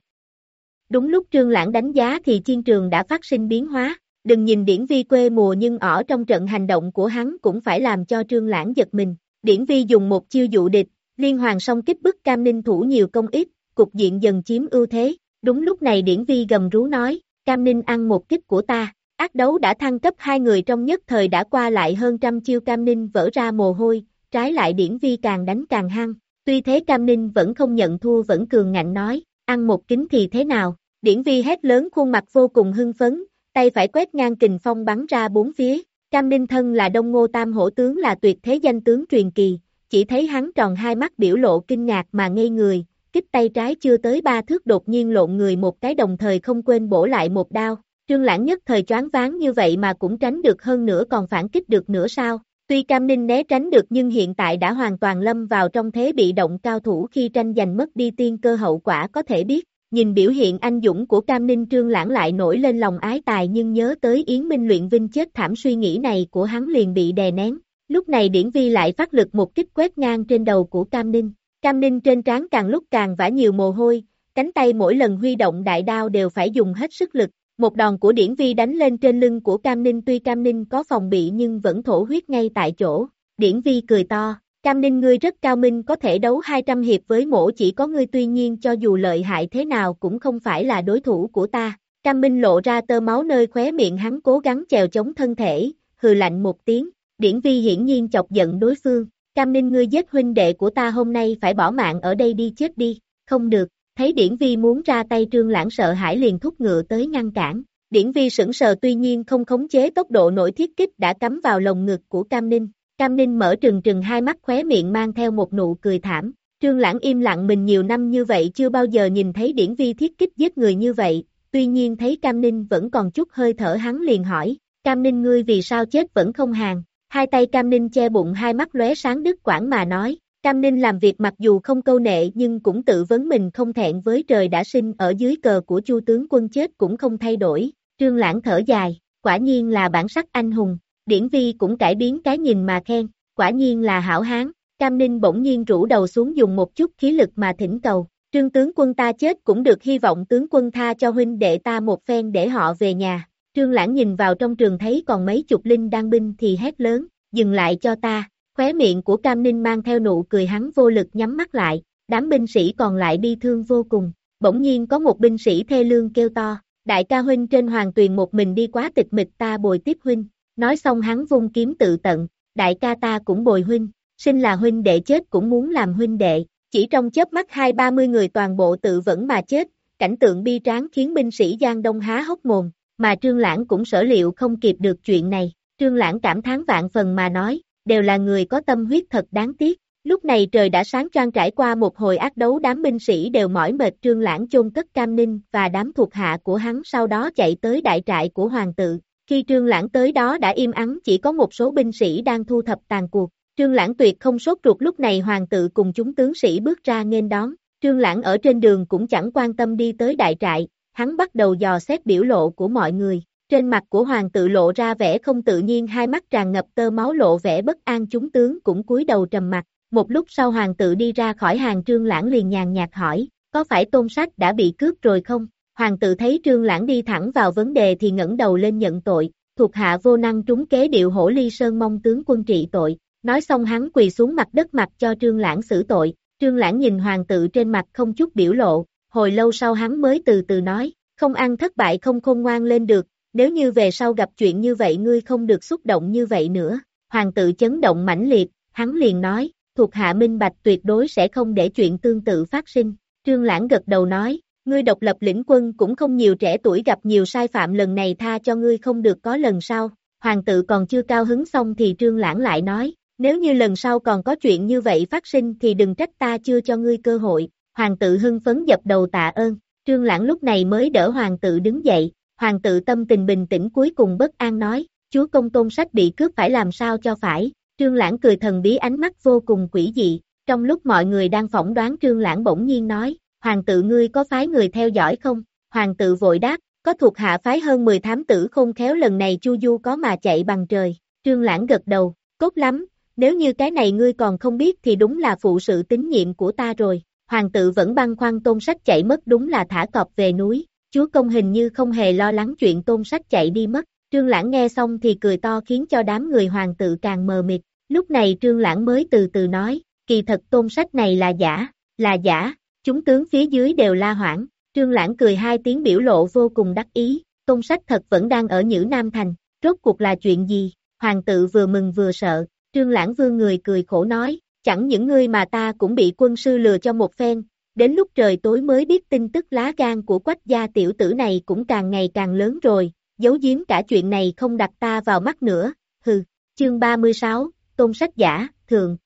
Đúng lúc Trương Lãng đánh giá thì chiến trường đã phát sinh biến hóa, đừng nhìn điển vi quê mùa nhưng ở trong trận hành động của hắn cũng phải làm cho Trương Lãng giật mình. Điển vi dùng một chiêu dụ địch, liên hoàng song kích bức Cam Ninh thủ nhiều công ít, cục diện dần chiếm ưu thế. Đúng lúc này điển vi gầm rú nói, Cam Ninh ăn một kích của ta, Ác đấu đã thăng cấp hai người trong nhất thời đã qua lại hơn trăm chiêu Cam Ninh vỡ ra mồ hôi, trái lại điển vi càng đánh càng hăng. Tuy thế Cam Ninh vẫn không nhận thua vẫn cường ngạnh nói, ăn một kính thì thế nào, Điển vi hét lớn khuôn mặt vô cùng hưng phấn, tay phải quét ngang kình phong bắn ra bốn phía. Cam Ninh Thân là Đông Ngô Tam Hổ Tướng là tuyệt thế danh tướng truyền kỳ, chỉ thấy hắn tròn hai mắt biểu lộ kinh ngạc mà ngây người, kích tay trái chưa tới ba thước đột nhiên lộn người một cái đồng thời không quên bổ lại một đao. Trương Lãng nhất thời choáng váng như vậy mà cũng tránh được hơn nữa còn phản kích được nữa sao? Tuy Cam Ninh né tránh được nhưng hiện tại đã hoàn toàn lâm vào trong thế bị động cao thủ khi tranh giành mất đi tiên cơ hậu quả có thể biết. Nhìn biểu hiện anh dũng của Cam Ninh Trương Lãng lại nổi lên lòng ái tài nhưng nhớ tới Yến Minh luyện vinh chết thảm suy nghĩ này của hắn liền bị đè nén. Lúc này Điển Vi lại phát lực một kích quét ngang trên đầu của Cam Ninh. Cam Ninh trên trán càng lúc càng vã nhiều mồ hôi, cánh tay mỗi lần huy động đại đao đều phải dùng hết sức lực. Một đòn của Điển Vi đánh lên trên lưng của Cam Ninh tuy Cam Ninh có phòng bị nhưng vẫn thổ huyết ngay tại chỗ. Điển Vi cười to, Cam Ninh ngươi rất cao minh có thể đấu 200 hiệp với mổ chỉ có ngươi tuy nhiên cho dù lợi hại thế nào cũng không phải là đối thủ của ta. Cam Minh lộ ra tơ máu nơi khóe miệng hắn cố gắng chèo chống thân thể, hừ lạnh một tiếng, Điển Vi hiển nhiên chọc giận đối phương. Cam Ninh ngươi giết huynh đệ của ta hôm nay phải bỏ mạng ở đây đi chết đi, không được, thấy Điển Vi muốn ra tay trương lãng sợ hãi liền thúc ngựa tới ngăn cản. Điển Vi sững sờ tuy nhiên không khống chế tốc độ nổi thiết kích đã cắm vào lồng ngực của Cam Ninh. Cam Ninh mở trừng trừng hai mắt khóe miệng mang theo một nụ cười thảm. Trương Lãng im lặng mình nhiều năm như vậy chưa bao giờ nhìn thấy Điển Vi thiết kích giết người như vậy, tuy nhiên thấy Cam Ninh vẫn còn chút hơi thở hắn liền hỏi, Cam Ninh ngươi vì sao chết vẫn không hàng, Hai tay Cam Ninh che bụng hai mắt lóe sáng đứt quãng mà nói, Cam Ninh làm việc mặc dù không câu nệ nhưng cũng tự vấn mình không thẹn với trời đã sinh ở dưới cờ của chu tướng quân chết cũng không thay đổi, trương lãng thở dài, quả nhiên là bản sắc anh hùng, điển vi cũng cải biến cái nhìn mà khen, quả nhiên là hảo hán, Cam Ninh bỗng nhiên rủ đầu xuống dùng một chút khí lực mà thỉnh cầu, trương tướng quân ta chết cũng được hy vọng tướng quân tha cho huynh đệ ta một phen để họ về nhà, Trương Lãng nhìn vào trong trường thấy còn mấy chục linh đang binh thì hét lớn, dừng lại cho ta, khóe miệng của Cam Ninh mang theo nụ cười hắn vô lực nhắm mắt lại, đám binh sĩ còn lại bi thương vô cùng, bỗng nhiên có một binh sĩ thê lương kêu to, đại ca huynh trên hoàng tuyền một mình đi quá tịch mịch ta bồi tiếp huynh, nói xong hắn vung kiếm tự tận, đại ca ta cũng bồi huynh, sinh là huynh đệ chết cũng muốn làm huynh đệ, chỉ trong chớp mắt hai ba mươi người toàn bộ tự vẫn mà chết, cảnh tượng bi tráng khiến binh sĩ Giang Đông há hốc mồm, mà Trương Lãng cũng sở liệu không kịp được chuyện này, Trương Lãng cảm thán vạn phần mà nói, đều là người có tâm huyết thật đáng tiếc. Lúc này trời đã sáng trang trải qua một hồi ác đấu đám binh sĩ đều mỏi mệt Trương Lãng chôn cất Cam Ninh và đám thuộc hạ của hắn sau đó chạy tới đại trại của hoàng tự. Khi Trương Lãng tới đó đã im ắng chỉ có một số binh sĩ đang thu thập tàn cuộc. Trương Lãng tuyệt không sốt ruột lúc này hoàng tự cùng chúng tướng sĩ bước ra nghênh đón. Trương Lãng ở trên đường cũng chẳng quan tâm đi tới đại trại, hắn bắt đầu dò xét biểu lộ của mọi người. Trên mặt của hoàng tự lộ ra vẻ không tự nhiên hai mắt tràn ngập tơ máu lộ vẻ bất an chúng tướng cũng cúi đầu trầm mặt. Một lúc sau hoàng tự đi ra khỏi hàng trương lãng liền nhàn nhạt hỏi, có phải tôn sách đã bị cướp rồi không? Hoàng tự thấy trương lãng đi thẳng vào vấn đề thì ngẩng đầu lên nhận tội, thuộc hạ vô năng trúng kế điệu hổ ly sơn mong tướng quân trị tội. Nói xong hắn quỳ xuống mặt đất mặt cho trương lãng xử tội, trương lãng nhìn hoàng tự trên mặt không chút biểu lộ, hồi lâu sau hắn mới từ từ nói, không ăn thất bại không khôn ngoan lên được, nếu như về sau gặp chuyện như vậy ngươi không được xúc động như vậy nữa. Hoàng tự chấn động mãnh liệt, hắn liền nói, thuộc hạ minh bạch tuyệt đối sẽ không để chuyện tương tự phát sinh. Trương Lãng gật đầu nói, ngươi độc lập lĩnh quân cũng không nhiều trẻ tuổi gặp nhiều sai phạm lần này tha cho ngươi không được có lần sau. Hoàng tự còn chưa cao hứng xong thì Trương Lãng lại nói, nếu như lần sau còn có chuyện như vậy phát sinh thì đừng trách ta chưa cho ngươi cơ hội. Hoàng tự hưng phấn dập đầu tạ ơn. Trương Lãng lúc này mới đỡ hoàng tự đứng dậy, hoàng tự tâm tình bình tĩnh cuối cùng bất an nói, chúa công tôn sách bị cướp phải làm sao cho phải, Trương Lãng cười thần bí ánh mắt vô cùng quỷ dị, trong lúc mọi người đang phỏng đoán Trương Lãng bỗng nhiên nói, hoàng tự ngươi có phái người theo dõi không, hoàng tự vội đáp, có thuộc hạ phái hơn 10 thám tử không khéo lần này Chu Du có mà chạy bằng trời, Trương Lãng gật đầu, cốt lắm, nếu như cái này ngươi còn không biết thì đúng là phụ sự tín nhiệm của ta rồi, hoàng tự vẫn băng khoăn tôn sách chạy mất đúng là thả cọp về núi, chúa công hình như không hề lo lắng chuyện tôn sách chạy đi mất, trương lãng nghe xong thì cười to khiến cho đám người hoàng tự càng mờ mịt, lúc này trương lãng mới từ từ nói, kỳ thật tôn sách này là giả, là giả, chúng tướng phía dưới đều la hoảng, trương lãng cười hai tiếng biểu lộ vô cùng đắc ý, tôn sách thật vẫn đang ở Nhữ Nam Thành, rốt cuộc là chuyện gì, hoàng tự vừa mừng vừa sợ, trương lãng vương người cười khổ nói, chẳng những ngươi mà ta cũng bị quân sư lừa cho một phen, đến lúc trời tối mới biết tin tức lá gan của quách gia tiểu tử này cũng càng ngày càng lớn rồi, giấu giếm cả chuyện này không đặt ta vào mắt nữa, hừ, chương 36, tôn sách giả, thường.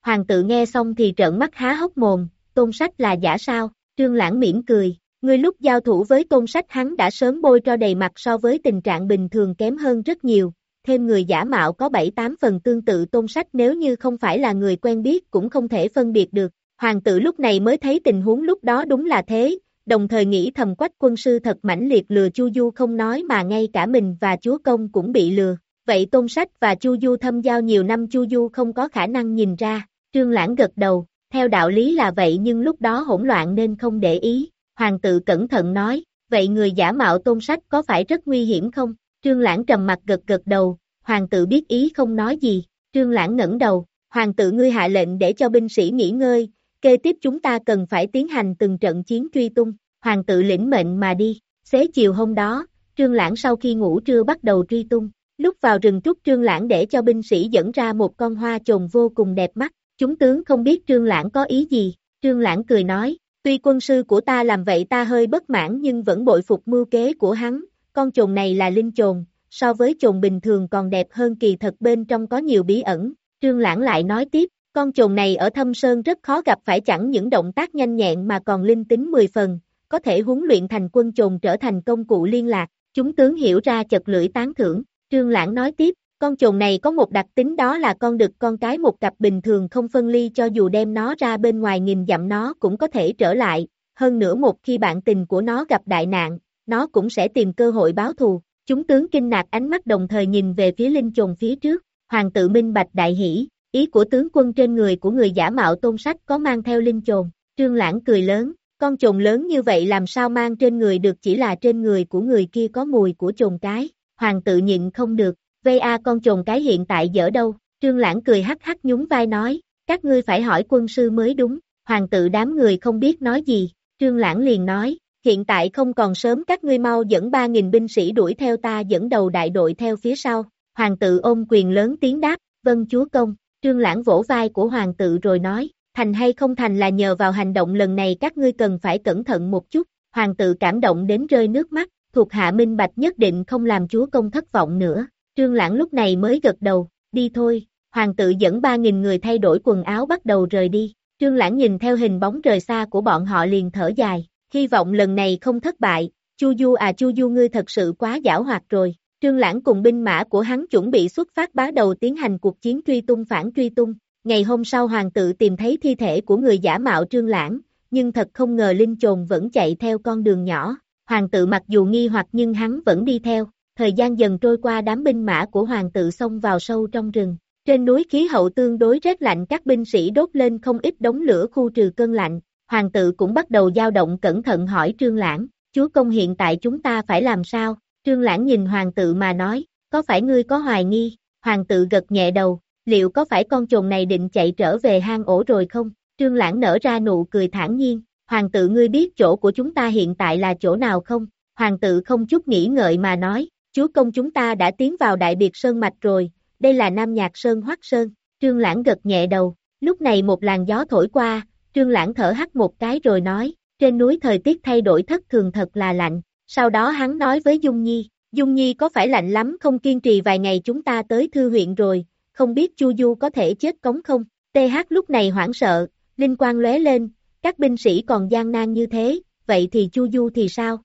Hoàng tự nghe xong thì trợn mắt há hốc mồm, tôn sách là giả sao, trương lãng mỉm cười, người lúc giao thủ với tôn sách hắn đã sớm bôi cho đầy mặt so với tình trạng bình thường kém hơn rất nhiều, thêm người giả mạo có 7-8 phần tương tự tôn sách nếu như không phải là người quen biết cũng không thể phân biệt được, hoàng tử lúc này mới thấy tình huống lúc đó đúng là thế, đồng thời nghĩ thầm quách quân sư thật mãnh liệt lừa Chu Du không nói mà ngay cả mình và chúa công cũng bị lừa, vậy tôn sách và Chu Du thâm giao nhiều năm Chu Du không có khả năng nhìn ra, trương lãng gật đầu, theo đạo lý là vậy nhưng lúc đó hỗn loạn nên không để ý, hoàng tử cẩn thận nói, vậy người giả mạo tôn sách có phải rất nguy hiểm không? Trương Lãng trầm mặt gật gật đầu, hoàng tử biết ý không nói gì, Trương Lãng ngẩng đầu, hoàng tử ngươi hạ lệnh để cho binh sĩ nghỉ ngơi, kế tiếp chúng ta cần phải tiến hành từng trận chiến truy tung, hoàng tử lĩnh mệnh mà đi, xế chiều hôm đó, Trương Lãng sau khi ngủ trưa bắt đầu truy tung, lúc vào rừng trúc Trương Lãng để cho binh sĩ dẫn ra một con hoa trồn vô cùng đẹp mắt, chúng tướng không biết Trương Lãng có ý gì, Trương Lãng cười nói, tuy quân sư của ta làm vậy ta hơi bất mãn nhưng vẫn bội phục mưu kế của hắn, con trồn này là linh trồn, so với trồn bình thường còn đẹp hơn kỳ thật bên trong có nhiều bí ẩn, Trương Lãng lại nói tiếp, con trồn này ở thâm sơn rất khó gặp phải chẳng những động tác nhanh nhẹn mà còn linh tính 10 phần, có thể huấn luyện thành quân trồn trở thành công cụ liên lạc, chúng tướng hiểu ra chật lưỡi tán thưởng, Trương Lãng nói tiếp, con trồn này có một đặc tính đó là con đực con cái một cặp bình thường không phân ly cho dù đem nó ra bên ngoài nghìn dặm nó cũng có thể trở lại, hơn nữa một khi bạn tình của nó gặp đại nạn, nó cũng sẽ tìm cơ hội báo thù. Chúng tướng kinh ngạc ánh mắt đồng thời nhìn về phía linh trồn phía trước, hoàng tự minh bạch đại hỷ, ý của tướng quân trên người của người giả mạo tôn sách có mang theo linh trồn, trương lãng cười lớn, con trồn lớn như vậy làm sao mang trên người được chỉ là trên người của người kia có mùi của trồn cái, hoàng tự nhịn không được, vây a con trồn cái hiện tại dở đâu, trương lãng cười hắc hắc nhún vai nói, các ngươi phải hỏi quân sư mới đúng, hoàng tự đám người không biết nói gì, trương lãng liền nói, hiện tại không còn sớm các ngươi mau dẫn 3.000 binh sĩ đuổi theo ta dẫn đầu đại đội theo phía sau, hoàng tự ôm quyền lớn tiếng đáp, vâng chúa công, trương lãng vỗ vai của hoàng tự rồi nói, thành hay không thành là nhờ vào hành động lần này các ngươi cần phải cẩn thận một chút, hoàng tự cảm động đến rơi nước mắt, thuộc hạ minh bạch nhất định không làm chúa công thất vọng nữa, trương lãng lúc này mới gật đầu, đi thôi, hoàng tự dẫn 3.000 người thay đổi quần áo bắt đầu rời đi, trương lãng nhìn theo hình bóng rời xa của bọn họ liền thở dài, hy vọng lần này không thất bại, Chu Du à Chu Du ngươi thật sự quá giảo hoạt rồi. Trương Lãng cùng binh mã của hắn chuẩn bị xuất phát bá đầu tiến hành cuộc chiến truy tung phản truy tung. Ngày hôm sau hoàng tự tìm thấy thi thể của người giả mạo Trương Lãng, nhưng thật không ngờ Linh Trồn vẫn chạy theo con đường nhỏ. Hoàng tự mặc dù nghi hoặc nhưng hắn vẫn đi theo. Thời gian dần trôi qua đám binh mã của hoàng tự xông vào sâu trong rừng. Trên núi khí hậu tương đối rét lạnh các binh sĩ đốt lên không ít đống lửa khu trừ cơn lạnh, hoàng tự cũng bắt đầu dao động cẩn thận hỏi Trương Lãng, chúa công hiện tại chúng ta phải làm sao? Trương Lãng nhìn hoàng tự mà nói, có phải ngươi có hoài nghi? Hoàng tự gật nhẹ đầu, liệu có phải con trồn này định chạy trở về hang ổ rồi không? Trương Lãng nở ra nụ cười thản nhiên, hoàng tự ngươi biết chỗ của chúng ta hiện tại là chỗ nào không? Hoàng tự không chút nghĩ ngợi mà nói, chúa công chúng ta đã tiến vào đại biệt sơn mạch rồi, đây là Nam Nhạc Sơn Hoắc Sơn, Trương Lãng gật nhẹ đầu, lúc này một làn gió thổi qua, Trương Lãng thở hắt một cái rồi nói, trên núi thời tiết thay đổi thất thường thật là lạnh, sau đó hắn nói với Dung Nhi, Dung Nhi có phải lạnh lắm không kiên trì vài ngày chúng ta tới thư huyện rồi, không biết Chu Du có thể chết cống không, TH lúc này hoảng sợ, linh quang lóe lên, các binh sĩ còn gian nan như thế, vậy thì Chu Du thì sao?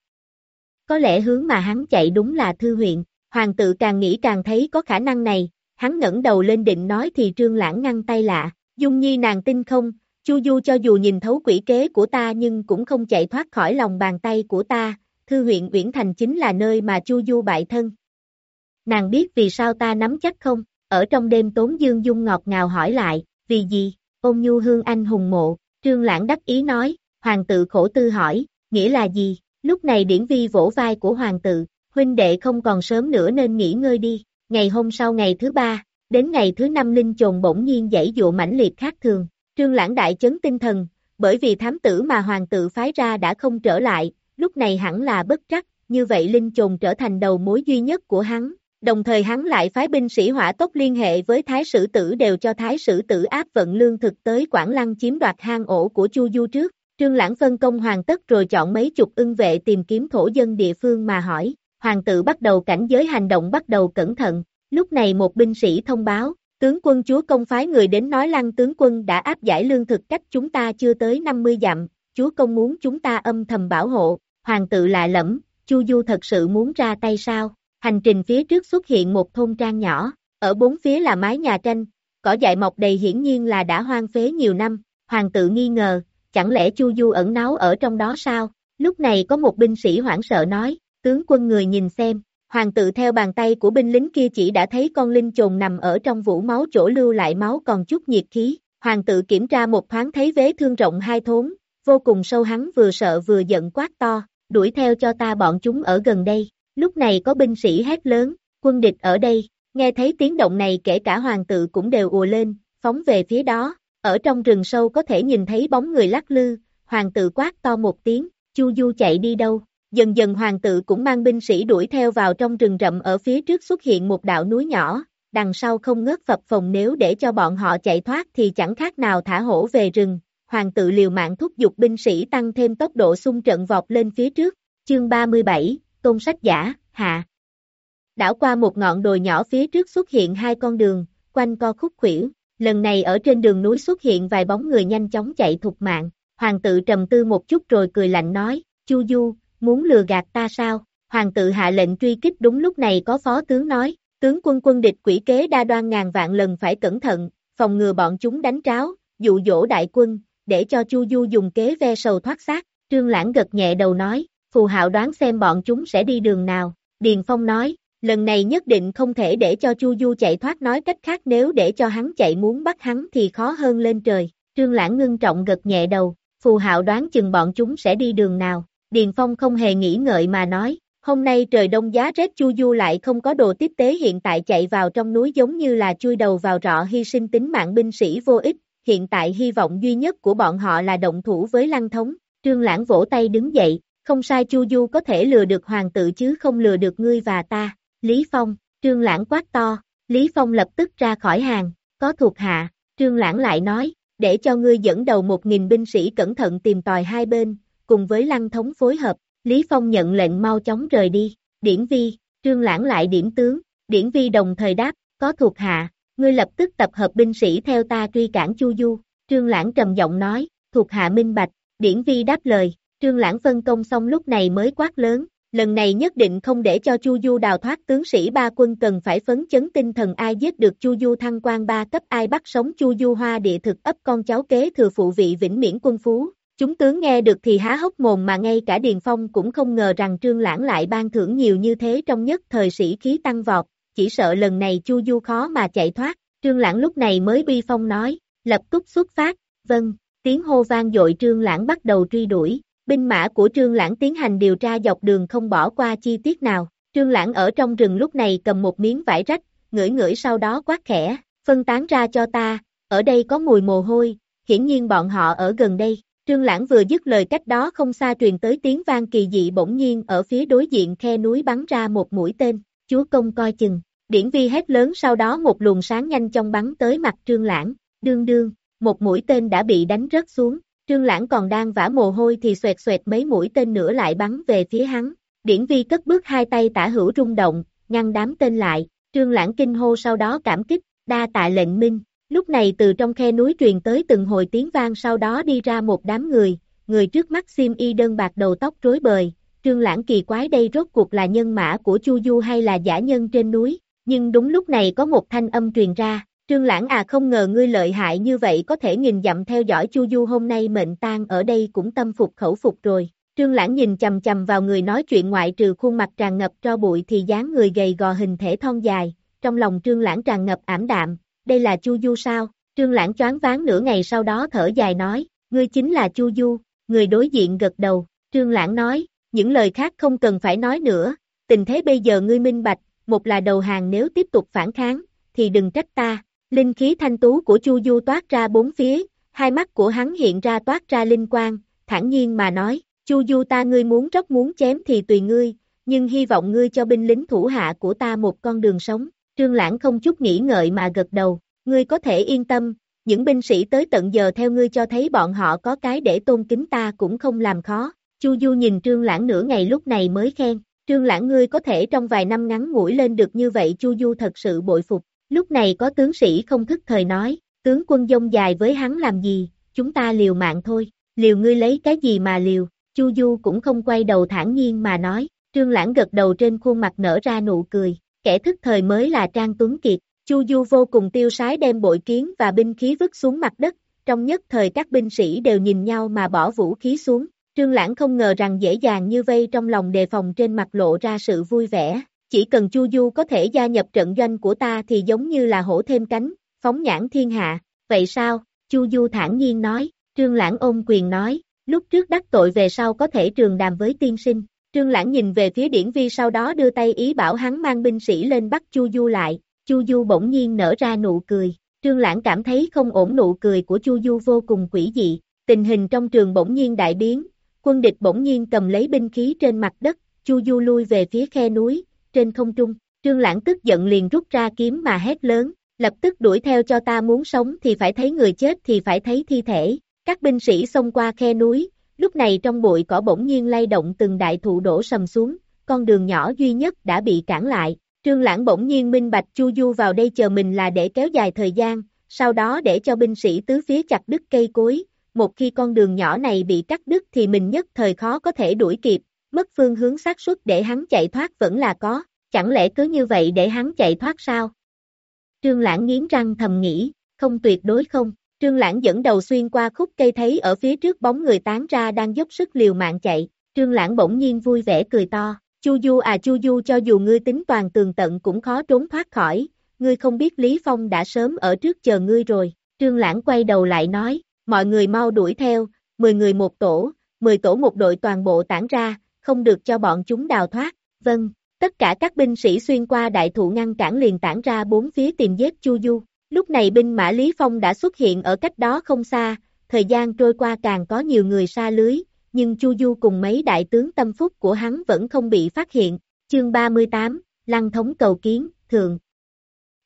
Có lẽ hướng mà hắn chạy đúng là thư huyện, hoàng tự càng nghĩ càng thấy có khả năng này, hắn ngẩng đầu lên định nói thì trương lãng ngăn tay lạ, Dung Nhi nàng tin không, Chu Du cho dù nhìn thấu quỷ kế của ta nhưng cũng không chạy thoát khỏi lòng bàn tay của ta, thư huyện Uyển Thành chính là nơi mà Chu Du bại thân. Nàng biết vì sao ta nắm chắc không, ở trong đêm tốn dương dung ngọt ngào hỏi lại, vì gì, ôn nhu hương anh hùng mộ, trương lãng đắc ý nói, hoàng tự khổ tư hỏi, nghĩa là gì, lúc này điển vi vỗ vai của hoàng tự, huynh đệ không còn sớm nữa nên nghỉ ngơi đi, ngày hôm sau ngày thứ ba, đến ngày thứ năm linh trồn bỗng nhiên dãy dụ mãnh liệt khác thường, Trương Lãng đại chấn tinh thần, bởi vì thám tử mà hoàng tự phái ra đã không trở lại, lúc này hẳn là bất trắc, như vậy Linh Trồn trở thành đầu mối duy nhất của hắn, đồng thời hắn lại phái binh sĩ hỏa tốc liên hệ với Thái Sử Tử đều cho Thái Sử Tử áp vận lương thực tới Quảng Lăng chiếm đoạt hang ổ của Chu Du trước, Trương Lãng phân công hoàn tất rồi chọn mấy chục ưng vệ tìm kiếm thổ dân địa phương mà hỏi, hoàng tự bắt đầu cảnh giới hành động bắt đầu cẩn thận, lúc này một binh sĩ thông báo, tướng quân chúa công phái người đến nói lăng tướng quân đã áp giải lương thực cách chúng ta chưa tới 50 dặm, chúa công muốn chúng ta âm thầm bảo hộ, hoàng tự lạ lẫm, Chu Du thật sự muốn ra tay sao, hành trình phía trước xuất hiện một thôn trang nhỏ, ở bốn phía là mái nhà tranh, cỏ dại mọc đầy hiển nhiên là đã hoang phế nhiều năm, hoàng tự nghi ngờ, chẳng lẽ Chu Du ẩn náu ở trong đó sao, lúc này có một binh sĩ hoảng sợ nói, tướng quân người nhìn xem, hoàng tự theo bàn tay của binh lính kia chỉ đã thấy con linh trồn nằm ở trong vũ máu chỗ lưu lại máu còn chút nhiệt khí, hoàng tự kiểm tra một thoáng thấy vế thương rộng hai thốn, vô cùng sâu hắn vừa sợ vừa giận quát to, đuổi theo cho ta bọn chúng ở gần đây, lúc này có binh sĩ hét lớn, quân địch ở đây, nghe thấy tiếng động này kể cả hoàng tự cũng đều ùa lên, phóng về phía đó, ở trong rừng sâu có thể nhìn thấy bóng người lắc lư, hoàng tự quát to một tiếng, chu du chạy đi đâu, dần dần hoàng tự cũng mang binh sĩ đuổi theo vào trong rừng rậm ở phía trước xuất hiện một đạo núi nhỏ, đằng sau không ngớt phập phồng nếu để cho bọn họ chạy thoát thì chẳng khác nào thả hổ về rừng, hoàng tự liều mạng thúc giục binh sĩ tăng thêm tốc độ xung trận vọt lên phía trước, chương 37, tôn sách giả, hạ. Đảo qua một ngọn đồi nhỏ phía trước xuất hiện hai con đường, quanh co khúc khuỷu, lần này ở trên đường núi xuất hiện vài bóng người nhanh chóng chạy thục mạng, hoàng tự trầm tư một chút rồi cười lạnh nói, Chu Du, muốn lừa gạt ta sao, hoàng tự hạ lệnh truy kích đúng lúc này có phó tướng nói, tướng quân quân địch quỷ kế đa đoan ngàn vạn lần phải cẩn thận, phòng ngừa bọn chúng đánh tráo, dụ dỗ đại quân, để cho Chu Du dùng kế ve sầu thoát xác, trương lãng gật nhẹ đầu nói, phù hạo đoán xem bọn chúng sẽ đi đường nào, Điền Phong nói, lần này nhất định không thể để cho Chu Du chạy thoát nói cách khác nếu để cho hắn chạy muốn bắt hắn thì khó hơn lên trời, trương lãng ngưng trọng gật nhẹ đầu, phù hạo đoán chừng bọn chúng sẽ đi đường nào, Điền Phong không hề nghĩ ngợi mà nói, hôm nay trời đông giá rét Chu Du lại không có đồ tiếp tế hiện tại chạy vào trong núi giống như là chui đầu vào rọ hy sinh tính mạng binh sĩ vô ích, hiện tại hy vọng duy nhất của bọn họ là động thủ với lăng thống, trương lãng vỗ tay đứng dậy, không sai Chu Du có thể lừa được hoàng tự chứ không lừa được ngươi và ta, Lý Phong, trương lãng quát to, Lý Phong lập tức ra khỏi hàng, có thuộc hạ, trương lãng lại nói, để cho ngươi dẫn đầu một nghìn binh sĩ cẩn thận tìm tòi hai bên, cùng với lăng thống phối hợp, Lý Phong nhận lệnh mau chóng rời đi, điển vi, trương lãng lại điểm tướng, điển vi đồng thời đáp, có thuộc hạ, ngươi lập tức tập hợp binh sĩ theo ta truy cản Chu Du, trương lãng trầm giọng nói, thuộc hạ minh bạch, điển vi đáp lời, trương lãng phân công xong lúc này mới quát lớn, lần này nhất định không để cho Chu Du đào thoát tướng sĩ ba quân cần phải phấn chấn tinh thần ai giết được Chu Du thăng quan ba cấp ai bắt sống Chu Du hoa địa thực ấp con cháu kế thừa phụ vị vĩnh miễn quân phú, Chúng tướng nghe được thì há hốc mồm mà ngay cả Điền Phong cũng không ngờ rằng Trương Lãng lại ban thưởng nhiều như thế trong nhất thời sĩ khí tăng vọt, chỉ sợ lần này Chu Du khó mà chạy thoát, Trương Lãng lúc này mới bi phong nói, lập tức xuất phát, vâng, tiếng hô vang dội Trương Lãng bắt đầu truy đuổi, binh mã của Trương Lãng tiến hành điều tra dọc đường không bỏ qua chi tiết nào, Trương Lãng ở trong rừng lúc này cầm một miếng vải rách, ngửi ngửi sau đó quát khẽ, phân tán ra cho ta, ở đây có mùi mồ hôi, hiển nhiên bọn họ ở gần đây, Trương Lãng vừa dứt lời cách đó không xa truyền tới tiếng vang kỳ dị bỗng nhiên ở phía đối diện khe núi bắn ra một mũi tên, chúa công coi chừng, điển vi hét lớn sau đó một luồng sáng nhanh trong bắn tới mặt Trương Lãng, đương đương, một mũi tên đã bị đánh rớt xuống, Trương Lãng còn đang vã mồ hôi thì xoẹt xoẹt mấy mũi tên nữa lại bắn về phía hắn, điển vi cất bước hai tay tả hữu rung động, ngăn đám tên lại, Trương Lãng kinh hô sau đó cảm kích, đa tạ lệnh minh, Lúc này từ trong khe núi truyền tới từng hồi tiếng vang sau đó đi ra một đám người, người trước mắt xiêm y đơn bạc đầu tóc rối bời, trương lãng kỳ quái đây rốt cuộc là nhân mã của Chu Du hay là giả nhân trên núi, nhưng đúng lúc này có một thanh âm truyền ra, trương lãng à không ngờ ngươi lợi hại như vậy có thể nghìn dặm theo dõi Chu Du hôm nay mệnh tan ở đây cũng tâm phục khẩu phục rồi. Trương Lãng nhìn chầm chầm vào người nói chuyện ngoại trừ khuôn mặt tràn ngập tro bụi thì dáng người gầy gò hình thể thon dài, trong lòng Trương Lãng tràn ngập ảm đạm, đây là Chu Du sao? Trương Lãng choáng váng nửa ngày sau đó thở dài nói, ngươi chính là Chu Du, người đối diện gật đầu, Trương Lãng nói, những lời khác không cần phải nói nữa, tình thế bây giờ ngươi minh bạch, một là đầu hàng nếu tiếp tục phản kháng, thì đừng trách ta, linh khí thanh tú của Chu Du toát ra bốn phía, hai mắt của hắn hiện ra toát ra linh quang, thản nhiên mà nói, Chu Du ta ngươi muốn tróc muốn chém thì tùy ngươi, nhưng hy vọng ngươi cho binh lính thủ hạ của ta một con đường sống, Trương Lãng không chút nghĩ ngợi mà gật đầu, ngươi có thể yên tâm, những binh sĩ tới tận giờ theo ngươi cho thấy bọn họ có cái để tôn kính ta cũng không làm khó. Chu Du nhìn Trương Lãng nửa ngày lúc này mới khen, Trương Lãng ngươi có thể trong vài năm ngắn ngủi lên được như vậy Chu Du thật sự bội phục. Lúc này có tướng sĩ không thức thời nói, tướng quân dông dài với hắn làm gì, chúng ta liều mạng thôi, liều ngươi lấy cái gì mà liều, Chu Du cũng không quay đầu thản nhiên mà nói, Trương Lãng gật đầu trên khuôn mặt nở ra nụ cười, kẻ thức thời mới là Trang Tuấn Kiệt, Chu Du vô cùng tiêu sái đem bội kiến và binh khí vứt xuống mặt đất, trong nhất thời các binh sĩ đều nhìn nhau mà bỏ vũ khí xuống, Trương Lãng không ngờ rằng dễ dàng như vây trong lòng đề phòng trên mặt lộ ra sự vui vẻ, chỉ cần Chu Du có thể gia nhập trận doanh của ta thì giống như là hổ thêm cánh, phóng nhãn thiên hạ, vậy sao, Chu Du thản nhiên nói, Trương Lãng ôm quyền nói, lúc trước đắc tội về sau có thể trường đàm với tiên sinh, Trương Lãng nhìn về phía điển vi sau đó đưa tay ý bảo hắn mang binh sĩ lên bắt Chu Du lại, Chu Du bỗng nhiên nở ra nụ cười, Trương Lãng cảm thấy không ổn nụ cười của Chu Du vô cùng quỷ dị, tình hình trong trường bỗng nhiên đại biến, quân địch bỗng nhiên cầm lấy binh khí trên mặt đất, Chu Du lui về phía khe núi, trên không trung, Trương Lãng tức giận liền rút ra kiếm mà hét lớn, lập tức đuổi theo cho ta muốn sống thì phải thấy người chết thì phải thấy thi thể, các binh sĩ xông qua khe núi, lúc này trong bụi cỏ bỗng nhiên lay động từng đại thụ đổ sầm xuống, con đường nhỏ duy nhất đã bị cản lại, Trương Lãng bỗng nhiên minh bạch Chu Du vào đây chờ mình là để kéo dài thời gian, sau đó để cho binh sĩ tứ phía chặt đứt cây cối, một khi con đường nhỏ này bị cắt đứt thì mình nhất thời khó có thể đuổi kịp, mất phương hướng xác suất để hắn chạy thoát vẫn là có, chẳng lẽ cứ như vậy để hắn chạy thoát sao? Trương Lãng nghiến răng thầm nghĩ, không tuyệt đối không, Trương Lãng dẫn đầu xuyên qua khúc cây thấy ở phía trước bóng người tán ra đang dốc sức liều mạng chạy, Trương Lãng bỗng nhiên vui vẻ cười to, Chu Du à Chu Du cho dù ngươi tính toàn tường tận cũng khó trốn thoát khỏi, ngươi không biết Lý Phong đã sớm ở trước chờ ngươi rồi, Trương Lãng quay đầu lại nói, mọi người mau đuổi theo, 10 người một tổ, 10 tổ một đội toàn bộ tản ra, không được cho bọn chúng đào thoát, vâng, tất cả các binh sĩ xuyên qua đại thụ ngăn cản liền tản ra bốn phía tìm giết Chu Du, lúc này binh mã Lý Phong đã xuất hiện ở cách đó không xa, thời gian trôi qua càng có nhiều người xa lưới, nhưng Chu Du cùng mấy đại tướng tâm phúc của hắn vẫn không bị phát hiện, chương 38, Lăng Thống cầu kiến, thường.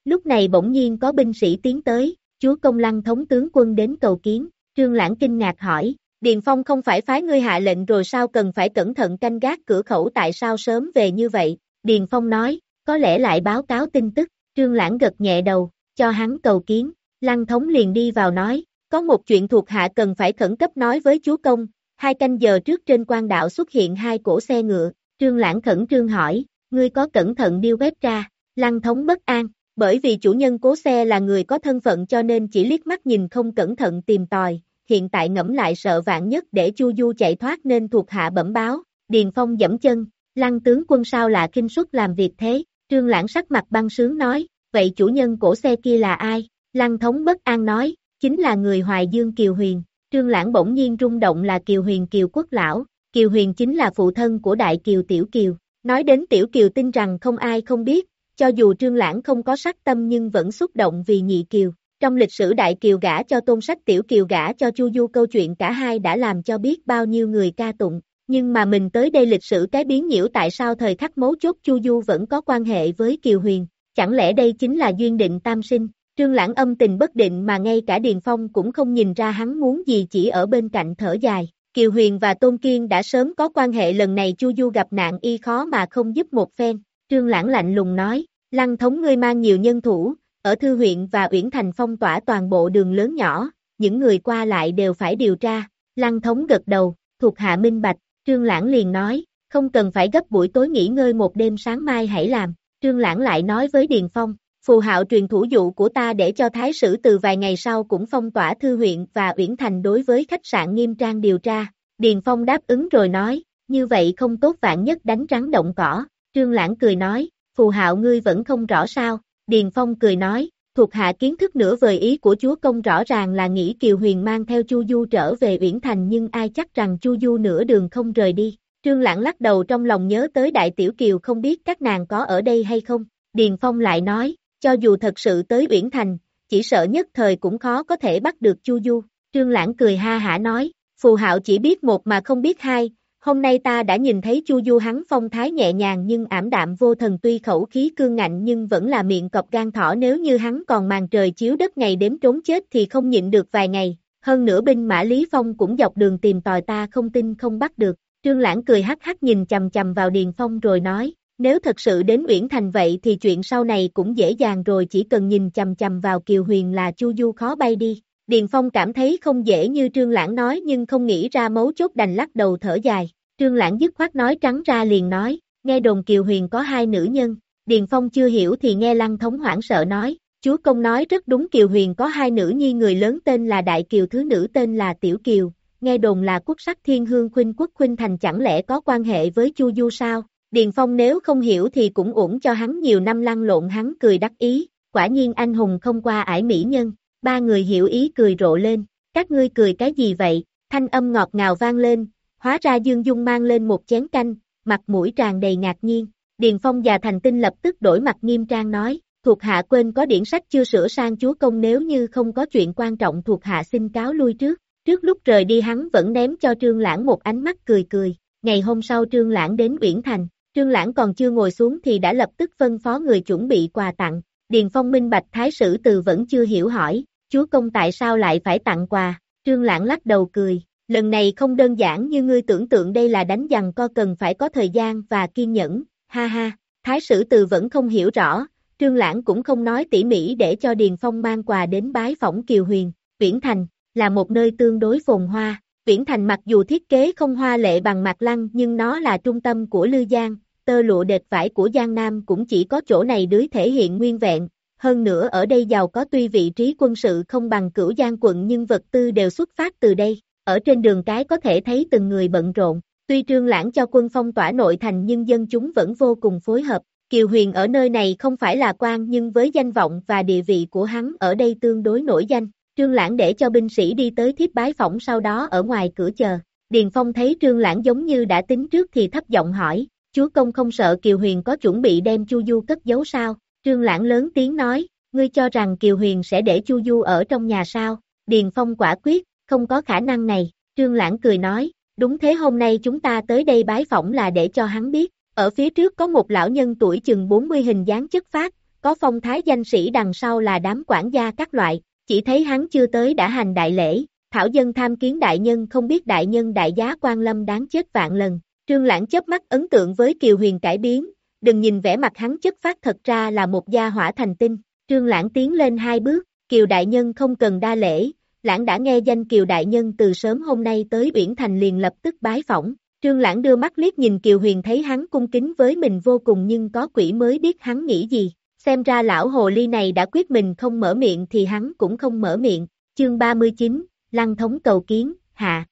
Lúc này bỗng nhiên có binh sĩ tiến tới, chúa công Lăng Thống tướng quân đến cầu kiến, Trương Lãng kinh ngạc hỏi, Điền Phong không phải phái ngươi hạ lệnh rồi sao cần phải cẩn thận canh gác cửa khẩu tại sao sớm về như vậy, Điền Phong nói, có lẽ lại báo cáo tin tức, Trương Lãng gật nhẹ đầu, cho hắn cầu kiến, Lăng Thống liền đi vào nói, có một chuyện thuộc hạ cần phải khẩn cấp nói với chúa công, hai canh giờ trước trên quan đạo xuất hiện hai cổ xe ngựa, Trương Lãng khẩn trương hỏi, ngươi có cẩn thận điêu vết ra, Lăng Thống bất an, bởi vì chủ nhân cố xe là người có thân phận cho nên chỉ liếc mắt nhìn không cẩn thận tìm tòi, hiện tại ngẫm lại sợ vạn nhất để Chu Du chạy thoát nên thuộc hạ bẩm báo, Điền Phong dẫm chân, Lăng tướng quân sao là kinh suất làm việc thế, Trương Lãng sắc mặt băng sướng nói, vậy chủ nhân cổ xe kia là ai? Lăng thống bất an nói, chính là người Hoài Dương Kiều Huyền, Trương Lãng bỗng nhiên rung động là Kiều Huyền Kiều Quốc Lão, Kiều Huyền chính là phụ thân của Đại Kiều Tiểu Kiều, nói đến Tiểu Kiều tin rằng không ai không biết, cho dù Trương Lãng không có sắc tâm nhưng vẫn xúc động vì nhị Kiều. Trong lịch sử Đại Kiều gả cho tôn sách Tiểu Kiều gả cho Chu Du câu chuyện cả hai đã làm cho biết bao nhiêu người ca tụng, nhưng mà mình tới đây lịch sử cái biến nhiễu tại sao thời khắc mấu chốt Chu Du vẫn có quan hệ với Kiều Huyền, chẳng lẽ đây chính là duyên định tam sinh, Trương Lãng âm tình bất định mà ngay cả Điền Phong cũng không nhìn ra hắn muốn gì chỉ ở bên cạnh thở dài. Kiều Huyền và Tôn Kiên đã sớm có quan hệ lần này Chu Du gặp nạn y khó mà không giúp một phen. Trương Lãng lạnh lùng nói, Lăng thống ngươi mang nhiều nhân thủ, ở Thư huyện và Uyển Thành phong tỏa toàn bộ đường lớn nhỏ, những người qua lại đều phải điều tra. Lăng thống gật đầu, thuộc hạ minh bạch, Trương Lãng liền nói, không cần phải gấp buổi tối nghỉ ngơi một đêm sáng mai hãy làm. Trương Lãng lại nói với Điền Phong, phù hạo truyền thủ dụ của ta để cho Thái sử từ vài ngày sau cũng phong tỏa Thư huyện và Uyển Thành đối với khách sạn nghiêm trang điều tra. Điền Phong đáp ứng rồi nói, như vậy không tốt vạn nhất đánh rắn động cỏ. Trương Lãng cười nói, phù hạo ngươi vẫn không rõ sao. Điền Phong cười nói, thuộc hạ kiến thức nửa vời ý của chúa công rõ ràng là nghĩ Kiều Huyền mang theo Chu Du trở về Uyển Thành nhưng ai chắc rằng Chu Du nửa đường không rời đi. Trương Lãng lắc đầu trong lòng nhớ tới Đại Tiểu Kiều không biết các nàng có ở đây hay không. Điền Phong lại nói, cho dù thật sự tới Uyển Thành, chỉ sợ nhất thời cũng khó có thể bắt được Chu Du. Trương Lãng cười ha hả nói, phù hạo chỉ biết một mà không biết hai, hôm nay ta đã nhìn thấy Chu Du hắn phong thái nhẹ nhàng nhưng ảm đạm vô thần tuy khẩu khí cương ngạnh nhưng vẫn là miệng cọp gan thỏ. Nếu như hắn còn màn trời chiếu đất ngày đếm trốn chết thì không nhịn được vài ngày, hơn nữa binh mã Lý Phong cũng dọc đường tìm tòi ta không tin không bắt được, Trương Lãng cười hắc hắc nhìn chầm chầm vào Điền Phong rồi nói, nếu thật sự đến Uyển Thành vậy thì chuyện sau này cũng dễ dàng rồi chỉ cần nhìn chầm chầm vào Kiều Huyền là Chu Du khó bay đi. Điền Phong cảm thấy không dễ như Trương Lãng nói nhưng không nghĩ ra mấu chốt đành lắc đầu thở dài. Trương Lãng dứt khoát nói trắng ra liền nói, nghe đồn Kiều Huyền có hai nữ nhân. Điền Phong chưa hiểu thì nghe Lăng Thống hoảng sợ nói, chúa công nói rất đúng Kiều Huyền có hai nữ nhi người lớn tên là Đại Kiều thứ nữ tên là Tiểu Kiều, nghe đồn là quốc sắc thiên hương khuynh quốc khuynh thành chẳng lẽ có quan hệ với Chu Du sao? Điền Phong nếu không hiểu thì cũng ổn cho hắn nhiều năm lăn lộn hắn cười đắc ý, quả nhiên anh hùng không qua ải mỹ nhân, ba người hiểu ý cười rộ lên, các ngươi cười cái gì vậy, thanh âm ngọt ngào vang lên, hóa ra Dương Dung mang lên một chén canh, mặt mũi tràn đầy ngạc nhiên, Điền Phong và Thành Tinh lập tức đổi mặt nghiêm trang nói, thuộc hạ quên có điển sách chưa sửa sang chúa công nếu như không có chuyện quan trọng thuộc hạ xin cáo lui trước, trước lúc rời đi hắn vẫn ném cho Trương Lãng một ánh mắt cười cười, ngày hôm sau Trương Lãng đến Uyển Thành, Trương Lãng còn chưa ngồi xuống thì đã lập tức phân phó người chuẩn bị quà tặng, Điền Phong minh bạch thái sử từ vẫn chưa hiểu hỏi, chúa công tại sao lại phải tặng quà, Trương Lãng lắc đầu cười, lần này không đơn giản như ngươi tưởng tượng đây là đánh dằn co cần phải có thời gian và kiên nhẫn, ha ha, thái sử từ vẫn không hiểu rõ, Trương Lãng cũng không nói tỉ mỉ để cho Điền Phong mang quà đến bái phỏng Kiều Huyền, Viễn Thành, là một nơi tương đối phồn hoa, Viễn Thành mặc dù thiết kế không hoa lệ bằng mặt lăng nhưng nó là trung tâm của Lư Giang, tơ lụa đệt vải của Giang Nam cũng chỉ có chỗ này đưới thể hiện nguyên vẹn, hơn nữa ở đây giàu có tuy vị trí quân sự không bằng cửu Giang quận nhưng vật tư đều xuất phát từ đây, ở trên đường cái có thể thấy từng người bận rộn, tuy trương lãng cho quân phong tỏa nội thành nhưng dân chúng vẫn vô cùng phối hợp, Kiều Huyền ở nơi này không phải là quan nhưng với danh vọng và địa vị của hắn ở đây tương đối nổi danh, trương lãng để cho binh sĩ đi tới thiếp bái phỏng sau đó ở ngoài cửa chờ, Điền Phong thấy trương lãng giống như đã tính trước thì thấp giọng hỏi, chúa công không sợ Kiều Huyền có chuẩn bị đem Chu Du cất giấu sao? Trương Lãng lớn tiếng nói, ngươi cho rằng Kiều Huyền sẽ để Chu Du ở trong nhà sao? Điền Phong quả quyết, không có khả năng này. Trương Lãng cười nói, đúng thế hôm nay chúng ta tới đây bái phỏng là để cho hắn biết. Ở phía trước có một lão nhân tuổi chừng 40 hình dáng chất phát, có phong thái danh sĩ đằng sau là đám quản gia các loại, chỉ thấy hắn chưa tới đã hành đại lễ, thảo dân tham kiến đại nhân không biết đại nhân đại giá quan lâm đáng chết vạn lần, Trương Lãng chớp mắt ấn tượng với Kiều Huyền cải biến, đừng nhìn vẻ mặt hắn chất phát thật ra là một gia hỏa thành tinh. Trương Lãng tiến lên hai bước, Kiều Đại Nhân không cần đa lễ, Lãng đã nghe danh Kiều Đại Nhân từ sớm hôm nay tới biển Thành liền lập tức bái phỏng. Trương Lãng đưa mắt liếc nhìn Kiều Huyền thấy hắn cung kính với mình vô cùng nhưng có quỷ mới biết hắn nghĩ gì. Xem ra lão hồ ly này đã quyết mình không mở miệng thì hắn cũng không mở miệng. Chương 39, Lăng thống cầu kiến, hạ.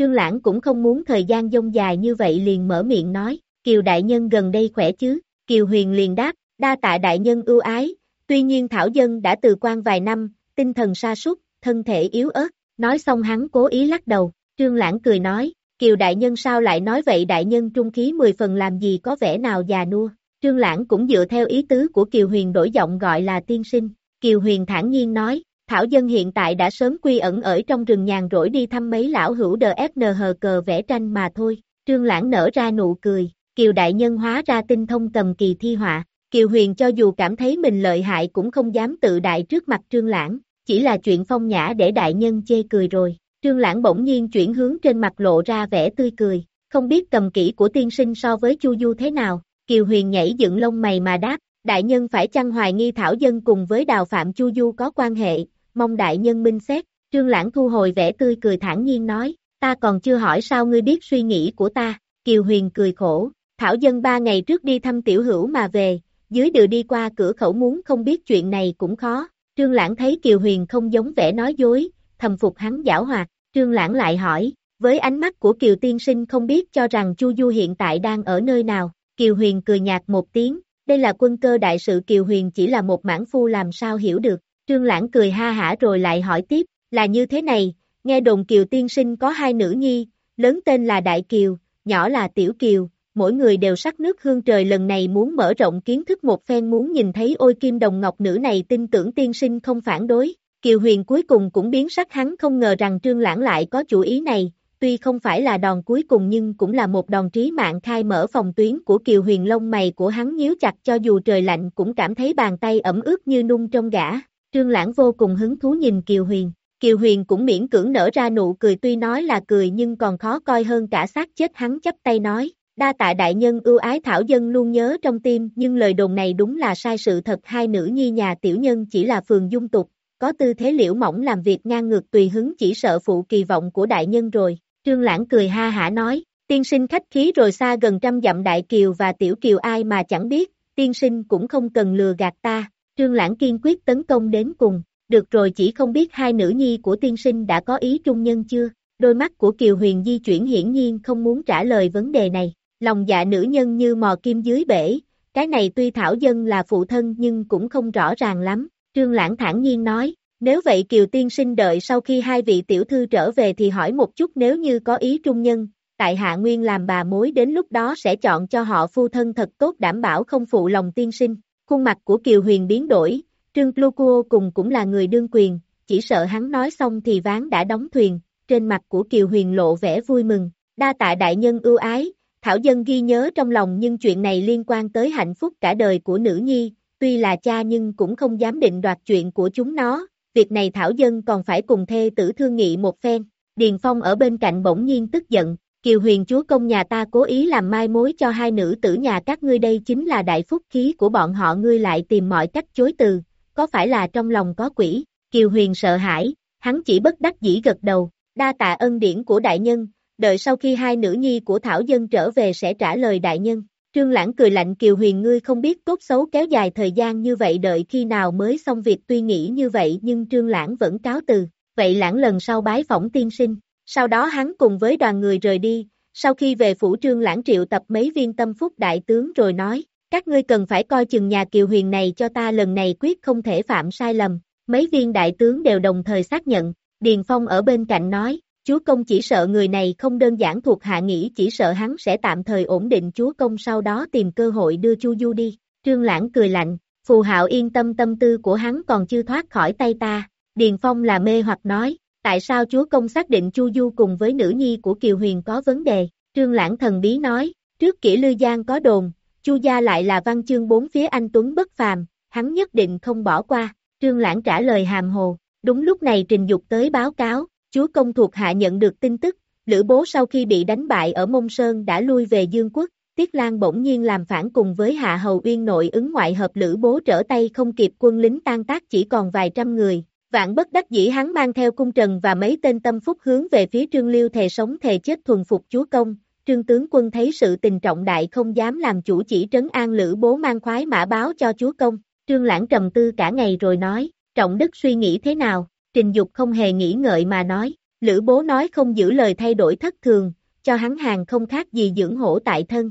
Trương Lãng cũng không muốn thời gian dông dài như vậy liền mở miệng nói, Kiều Đại Nhân gần đây khỏe chứ, Kiều Huyền liền đáp, đa tạ Đại Nhân ưu ái, tuy nhiên Thảo Dân đã từ quan vài năm, tinh thần sa sút thân thể yếu ớt, nói xong hắn cố ý lắc đầu, Trương Lãng cười nói, Kiều Đại Nhân sao lại nói vậy? Đại Nhân trung khí 10 phần làm gì có vẻ nào già nua, Trương Lãng cũng dựa theo ý tứ của Kiều Huyền đổi giọng gọi là tiên sinh, Kiều Huyền thản nhiên nói, Thảo dân hiện tại đã sớm quy ẩn ở trong rừng nhàn rỗi đi thăm mấy lão hữu đờ hờ cờ vẽ tranh mà thôi. Trương Lãng nở ra nụ cười, Kiều Đại Nhân hóa ra tinh thông cầm kỳ thi họa. Kiều Huyền cho dù cảm thấy mình lợi hại cũng không dám tự đại trước mặt Trương Lãng, chỉ là chuyện phong nhã để Đại Nhân chê cười rồi. Trương Lãng bỗng nhiên chuyển hướng trên mặt lộ ra vẻ tươi cười, không biết cầm kỹ của tiên sinh so với Chu Du thế nào. Kiều Huyền nhảy dựng lông mày mà đáp, Đại Nhân phải chăng hoài nghi Thảo Dân cùng với Đào Phạm Chu Du có quan hệ, mong đại nhân minh xét, trương lãng thu hồi vẻ tươi cười thản nhiên nói, ta còn chưa hỏi sao ngươi biết suy nghĩ của ta, Kiều Huyền cười khổ, Thảo dân ba ngày trước đi thăm tiểu hữu mà về, dưới đường đi qua cửa khẩu muốn không biết chuyện này cũng khó, trương lãng thấy Kiều Huyền không giống vẻ nói dối, thầm phục hắn giảo hoạt, trương lãng lại hỏi, với ánh mắt của Kiều Tiên Sinh không biết cho rằng Chu Du hiện tại đang ở nơi nào, Kiều Huyền cười nhạt một tiếng, đây là quân cơ đại sự Kiều Huyền chỉ là một mãn phu làm sao hiểu được, Trương Lãng cười ha hả rồi lại hỏi tiếp, là như thế này, nghe đồn Kiều tiên sinh có hai nữ nhi, lớn tên là Đại Kiều, nhỏ là Tiểu Kiều, mỗi người đều sắc nước hương trời lần này muốn mở rộng kiến thức một phen muốn nhìn thấy ôi kim đồng ngọc nữ này tin tưởng tiên sinh không phản đối. Kiều Huyền cuối cùng cũng biến sắc hắn không ngờ rằng Trương Lãng lại có chủ ý này, tuy không phải là đòn cuối cùng nhưng cũng là một đòn trí mạng khai mở phòng tuyến của Kiều Huyền lông mày của hắn nhíu chặt cho dù trời lạnh cũng cảm thấy bàn tay ẩm ướt như nung trong gã. Trương Lãng vô cùng hứng thú nhìn Kiều Huyền. Kiều Huyền cũng miễn cưỡng nở ra nụ cười tuy nói là cười nhưng còn khó coi hơn cả xác chết hắn chấp tay nói. Đa tạ đại nhân ưu ái thảo dân luôn nhớ trong tim nhưng lời đồn này đúng là sai sự thật hai nữ nhi nhà tiểu nhân chỉ là phường dung tục, có tư thế liễu mỏng làm việc ngang ngược tùy hứng chỉ sợ phụ kỳ vọng của đại nhân rồi. Trương Lãng cười ha hả nói, tiên sinh khách khí rồi xa gần trăm dặm đại kiều và tiểu kiều ai mà chẳng biết, tiên sinh cũng không cần lừa gạt ta. Trương Lãng kiên quyết tấn công đến cùng, được rồi chỉ không biết hai nữ nhi của tiên sinh đã có ý trung nhân chưa. Đôi mắt của Kiều Huyền di chuyển hiển nhiên không muốn trả lời vấn đề này. Lòng dạ nữ nhân như mò kim dưới bể, cái này tuy Thảo Dân là phụ thân nhưng cũng không rõ ràng lắm. Trương Lãng thản nhiên nói, nếu vậy Kiều Tiên sinh đợi sau khi hai vị tiểu thư trở về thì hỏi một chút nếu như có ý trung nhân, tại hạ nguyên làm bà mối đến lúc đó sẽ chọn cho họ phu thân thật tốt đảm bảo không phụ lòng tiên sinh. Khuôn mặt của Kiều Huyền biến đổi, Trương Plukuo cùng cũng là người đương quyền, chỉ sợ hắn nói xong thì ván đã đóng thuyền, trên mặt của Kiều Huyền lộ vẻ vui mừng, đa tạ đại nhân ưu ái, Thảo Dân ghi nhớ trong lòng nhưng chuyện này liên quan tới hạnh phúc cả đời của nữ nhi, tuy là cha nhưng cũng không dám định đoạt chuyện của chúng nó, việc này Thảo Dân còn phải cùng thê tử thương nghị một phen. Điền Phong ở bên cạnh bỗng nhiên tức giận, Kiều huyền chúa công nhà ta cố ý làm mai mối cho hai nữ tử nhà các ngươi đây chính là đại phúc khí của bọn họ ngươi lại tìm mọi cách chối từ, có phải là trong lòng có quỷ, Kiều huyền sợ hãi, hắn chỉ bất đắc dĩ gật đầu, đa tạ ân điển của đại nhân, đợi sau khi hai nữ nhi của Thảo Dân trở về sẽ trả lời đại nhân. Trương Lãng cười lạnh Kiều Huyền ngươi không biết tốt xấu kéo dài thời gian như vậy đợi khi nào mới xong việc tuy nghĩ như vậy nhưng Trương Lãng vẫn cáo từ, vậy Lãng lần sau bái phỏng tiên sinh, sau đó hắn cùng với đoàn người rời đi, sau khi về phủ Trương Lãng triệu tập mấy viên tâm phúc đại tướng rồi nói, các ngươi cần phải coi chừng nhà Kiều Huyền này cho ta lần này quyết không thể phạm sai lầm, mấy viên đại tướng đều đồng thời xác nhận, Điền Phong ở bên cạnh nói, chúa công chỉ sợ người này không đơn giản thuộc hạ nghĩ chỉ sợ hắn sẽ tạm thời ổn định chúa công sau đó tìm cơ hội đưa Chu Du đi. Trương Lãng cười lạnh, phù hạo yên tâm tâm tư của hắn còn chưa thoát khỏi tay ta. Điền Phong là mê hoặc nói, tại sao chúa công xác định Chu Du cùng với nữ nhi của Kiều Huyền có vấn đề? Trương Lãng thần bí nói, trước kỹ Lư Giang có đồn, Chu gia lại là văn chương bốn phía anh Tuấn bất phàm, hắn nhất định không bỏ qua. Trương Lãng trả lời hàm hồ, đúng lúc này Trình Dục tới báo cáo, Chúa công thuộc hạ nhận được tin tức, Lữ bố sau khi bị đánh bại ở Mông Sơn đã lui về Dương quốc, Tiết Lan bỗng nhiên làm phản cùng với Hạ Hầu Uyên nội ứng ngoại hợp Lữ bố trở tay không kịp quân lính tan tác chỉ còn vài trăm người. Vạn bất đắc dĩ hắn mang theo cung trần và mấy tên tâm phúc hướng về phía Trương Liêu thề sống thề chết thuần phục chúa công. Trương tướng quân thấy sự tình trọng đại không dám làm chủ chỉ trấn an Lữ bố mang khoái mã báo cho chúa công. Trương Lãng trầm tư cả ngày rồi nói, trọng đức suy nghĩ thế nào, Trình Dục không hề nghĩ ngợi mà nói, Lữ bố nói không giữ lời thay đổi thất thường, cho hắn hàng không khác gì dưỡng hổ tại thân.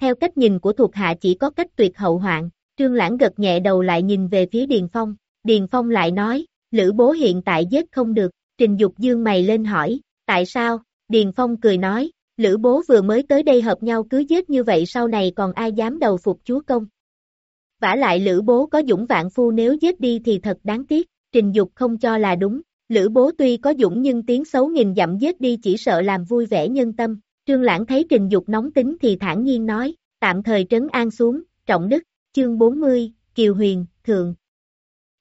Theo cách nhìn của thuộc hạ chỉ có cách tuyệt hậu hoạn, Trương Lãng gật nhẹ đầu lại nhìn về phía Điền Phong, Điền Phong lại nói, Lữ bố hiện tại giết không được, Trình Dục dương mày lên hỏi, tại sao, Điền Phong cười nói, Lữ bố vừa mới tới đây hợp nhau cứ giết như vậy sau này còn ai dám đầu phục chúa công. vả lại Lữ bố có dũng vạn phu nếu giết đi thì thật đáng tiếc, Trình Dục không cho là đúng, Lữ bố tuy có dũng nhưng tiếng xấu nghìn dặm giết đi chỉ sợ làm vui vẻ nhân tâm. Trương Lãng thấy Trình Dục nóng tính thì thản nhiên nói, tạm thời trấn an xuống, trọng đức, chương 40, Kiều Huyền, Thượng.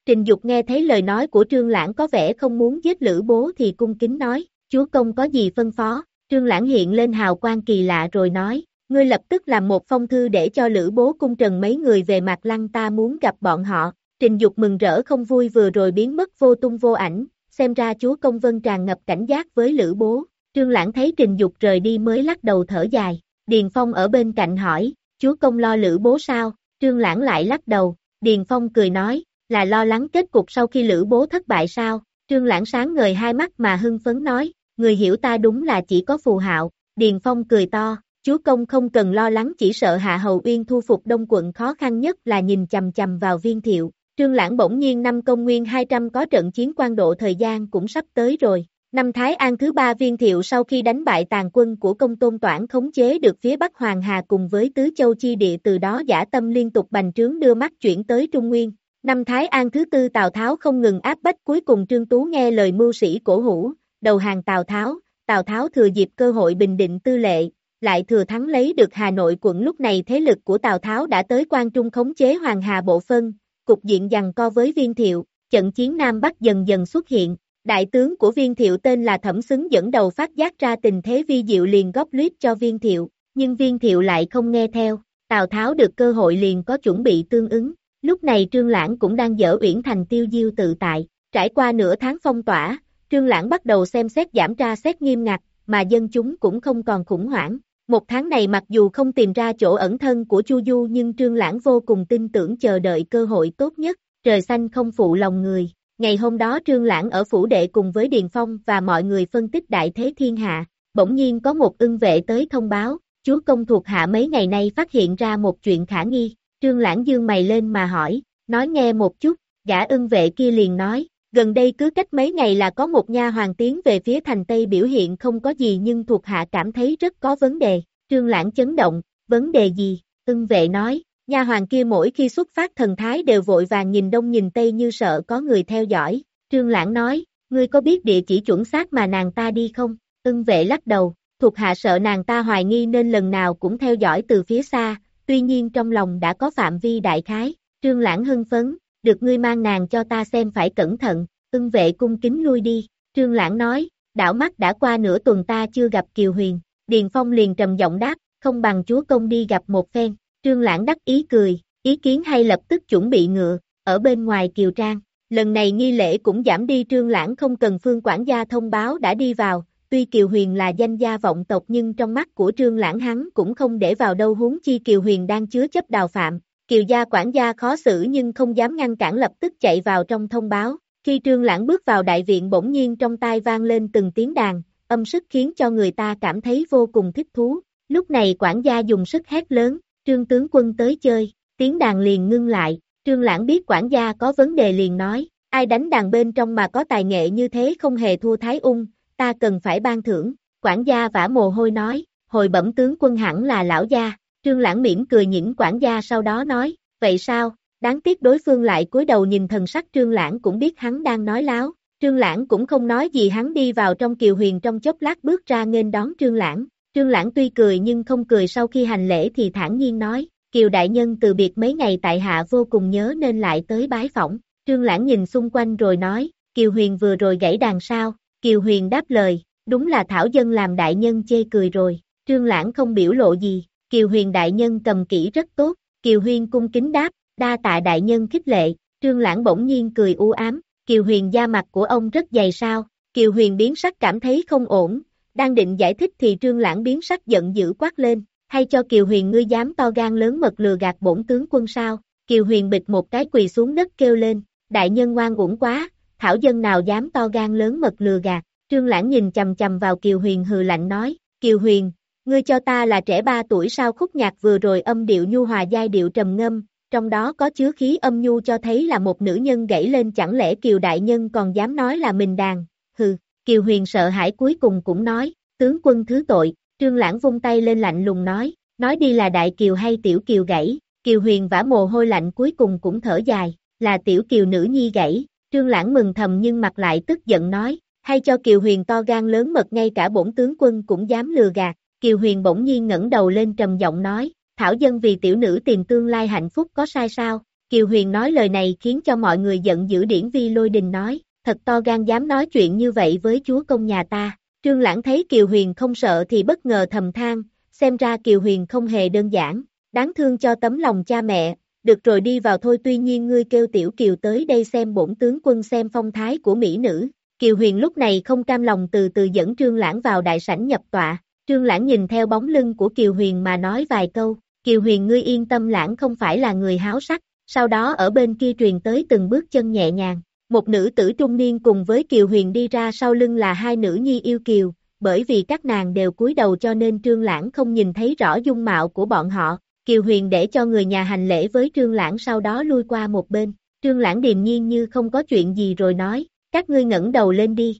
Trình Dục nghe thấy lời nói của Trương Lãng có vẻ không muốn giết Lữ bố thì cung kính nói, chúa công có gì phân phó, Trương Lãng hiện lên hào quang kỳ lạ rồi nói, ngươi lập tức làm một phong thư để cho Lữ bố cung trần mấy người về mặt lăng ta muốn gặp bọn họ, Trình Dục mừng rỡ không vui vừa rồi biến mất vô tung vô ảnh, xem ra chúa công vân tràn ngập cảnh giác với lữ bố, trương lãng thấy trình dục rời đi mới lắc đầu thở dài, Điền Phong ở bên cạnh hỏi, chúa công lo lữ bố sao, trương lãng lại lắc đầu, Điền Phong cười nói, là lo lắng kết cục sau khi lữ bố thất bại sao, trương lãng sáng ngời hai mắt mà hưng phấn nói, người hiểu ta đúng là chỉ có phù hạo, Điền Phong cười to, chúa công không cần lo lắng chỉ sợ Hạ Hầu Uyên thu phục đông quận khó khăn nhất là nhìn chầm chầm vào viên thiệu, Trương Lãng bỗng nhiên năm công nguyên 200 có trận chiến quan độ thời gian cũng sắp tới rồi. Năm Thái An thứ ba viên thiệu sau khi đánh bại tàn quân của công tôn toản khống chế được phía Bắc Hoàng Hà cùng với Tứ Châu Chi Địa từ đó giả tâm liên tục bành trướng đưa mắt chuyển tới Trung Nguyên. Năm Thái An thứ tư Tào Tháo không ngừng áp bách cuối cùng Trương Tú nghe lời mưu sĩ cổ hủ, đầu hàng Tào Tháo, Tào Tháo thừa dịp cơ hội bình định tư lệ, lại thừa thắng lấy được Hà Nội quận lúc này thế lực của Tào Tháo đã tới quan trung khống chế Hoàng Hà Bộ Phân, cục diện giằng co với viên thiệu, trận chiến Nam Bắc dần dần xuất hiện. Đại tướng của viên thiệu tên là Thẩm Xứng dẫn đầu phát giác ra tình thế vi diệu liền góp luyết cho viên thiệu, nhưng viên thiệu lại không nghe theo, Tào Tháo được cơ hội liền có chuẩn bị tương ứng. Lúc này Trương Lãng cũng đang dở Uyển Thành tiêu diêu tự tại, trải qua nửa tháng phong tỏa, Trương Lãng bắt đầu xem xét giảm tra xét nghiêm ngặt, mà dân chúng cũng không còn khủng hoảng. Một tháng này mặc dù không tìm ra chỗ ẩn thân của Chu Du nhưng Trương Lãng vô cùng tin tưởng chờ đợi cơ hội tốt nhất, trời xanh không phụ lòng người. Ngày hôm đó Trương Lãng ở phủ đệ cùng với Điền Phong và mọi người phân tích đại thế thiên hạ, bỗng nhiên có một ưng vệ tới thông báo, chúa công thuộc hạ mấy ngày nay phát hiện ra một chuyện khả nghi, Trương Lãng dương mày lên mà hỏi, nói nghe một chút, gã ưng vệ kia liền nói, gần đây cứ cách mấy ngày là có một nha hoàng tiến về phía thành Tây biểu hiện không có gì nhưng thuộc hạ cảm thấy rất có vấn đề, Trương Lãng chấn động, vấn đề gì, ưng vệ nói, nha hoàng kia mỗi khi xuất phát thần thái đều vội vàng nhìn đông nhìn tây như sợ có người theo dõi, Trương Lãng nói, ngươi có biết địa chỉ chuẩn xác mà nàng ta đi không, ưng vệ lắc đầu, thuộc hạ sợ nàng ta hoài nghi nên lần nào cũng theo dõi từ phía xa, tuy nhiên trong lòng đã có phạm vi đại khái, trương lãng hưng phấn, được ngươi mang nàng cho ta xem phải cẩn thận, ưng vệ cung kính lui đi, trương lãng nói, đảo mắt đã qua nửa tuần ta chưa gặp Kiều Huyền, Điền Phong liền trầm giọng đáp, không bằng chúa công đi gặp một phen, trương lãng đắc ý cười, ý kiến hay lập tức chuẩn bị ngựa, ở bên ngoài Kiều Trang, lần này nghi lễ cũng giảm đi trương lãng không cần phương quản gia thông báo đã đi vào, Tuy Kiều Huyền là danh gia vọng tộc nhưng trong mắt của Trương Lãng hắn cũng không để vào đâu huống chi Kiều Huyền đang chứa chấp đào phạm. Kiều gia quản gia khó xử nhưng không dám ngăn cản lập tức chạy vào trong thông báo. Khi Trương Lãng bước vào đại viện bỗng nhiên trong tai vang lên từng tiếng đàn, âm sức khiến cho người ta cảm thấy vô cùng thích thú. Lúc này quản gia dùng sức hét lớn, Trương tướng quân tới chơi, tiếng đàn liền ngưng lại, Trương Lãng biết quản gia có vấn đề liền nói, ai đánh đàn bên trong mà có tài nghệ như thế không hề thua Thái Ung, ta cần phải ban thưởng, quản gia vả mồ hôi nói, hồi bẩm tướng quân hẳn là lão gia, trương lãng mỉm cười nhỉnh quản gia sau đó nói, vậy sao, đáng tiếc đối phương lại cúi đầu nhìn thần sắc trương lãng cũng biết hắn đang nói láo, trương lãng cũng không nói gì hắn đi vào trong kiều huyền trong chốc lát bước ra nghênh đón trương lãng, trương lãng tuy cười nhưng không cười sau khi hành lễ thì thản nhiên nói, kiều đại nhân từ biệt mấy ngày tại hạ vô cùng nhớ nên lại tới bái phỏng, trương lãng nhìn xung quanh rồi nói, kiều huyền vừa rồi gãy đàn sao, Kiều Huyền đáp lời, đúng là Thảo Dân làm đại nhân chê cười rồi, Trương Lãng không biểu lộ gì, Kiều Huyền đại nhân cầm kỹ rất tốt, Kiều Huyền cung kính đáp, đa tạ đại nhân khích lệ, Trương Lãng bỗng nhiên cười u ám, Kiều Huyền da mặt của ông rất dày sao, Kiều Huyền biến sắc cảm thấy không ổn, đang định giải thích thì Trương Lãng biến sắc giận dữ quát lên, hay cho Kiều Huyền ngươi dám to gan lớn mật lừa gạt bổn tướng quân sao, Kiều Huyền bịch một cái quỳ xuống đất kêu lên, đại nhân ngoan uổng quá, thảo dân nào dám to gan lớn mật lừa gạt, trương lãng nhìn chầm chầm vào Kiều Huyền hừ lạnh nói, Kiều Huyền, ngươi cho ta là trẻ ba tuổi sao khúc nhạc vừa rồi âm điệu nhu hòa giai điệu trầm ngâm, trong đó có chứa khí âm nhu cho thấy là một nữ nhân gãy lên chẳng lẽ Kiều Đại Nhân còn dám nói là mình đàn, hừ, Kiều Huyền sợ hãi cuối cùng cũng nói, tướng quân thứ tội, trương lãng vung tay lên lạnh lùng nói, nói đi là Đại Kiều hay Tiểu Kiều gãy, Kiều Huyền vả mồ hôi lạnh cuối cùng cũng thở dài, là Tiểu Kiều nữ nhi gãy, Trương Lãng mừng thầm nhưng mặt lại tức giận nói, hay cho Kiều Huyền to gan lớn mật ngay cả bổn tướng quân cũng dám lừa gạt. Kiều Huyền bỗng nhiên ngẩng đầu lên trầm giọng nói, Thảo dân vì tiểu nữ tìm tương lai hạnh phúc có sai sao? Kiều Huyền nói lời này khiến cho mọi người giận dữ điển vi lôi đình nói, thật to gan dám nói chuyện như vậy với chúa công nhà ta. Trương Lãng thấy Kiều Huyền không sợ thì bất ngờ thầm than, xem ra Kiều Huyền không hề đơn giản, đáng thương cho tấm lòng cha mẹ, được rồi đi vào thôi tuy nhiên ngươi kêu tiểu kiều tới đây xem bổn tướng quân xem phong thái của mỹ nữ. Kiều huyền lúc này không cam lòng từ từ dẫn trương lãng vào đại sảnh nhập tọa, trương lãng nhìn theo bóng lưng của kiều huyền mà nói vài câu, kiều huyền ngươi yên tâm lãng không phải là người háo sắc, sau đó ở bên kia truyền tới từng bước chân nhẹ nhàng, một nữ tử trung niên cùng với kiều huyền đi ra sau lưng là hai nữ nhi yêu kiều, bởi vì các nàng đều cúi đầu cho nên trương lãng không nhìn thấy rõ dung mạo của bọn họ, Kiều Huyền để cho người nhà hành lễ với Trương Lãng sau đó lui qua một bên, Trương Lãng điềm nhiên như không có chuyện gì rồi nói, các ngươi ngẩng đầu lên đi,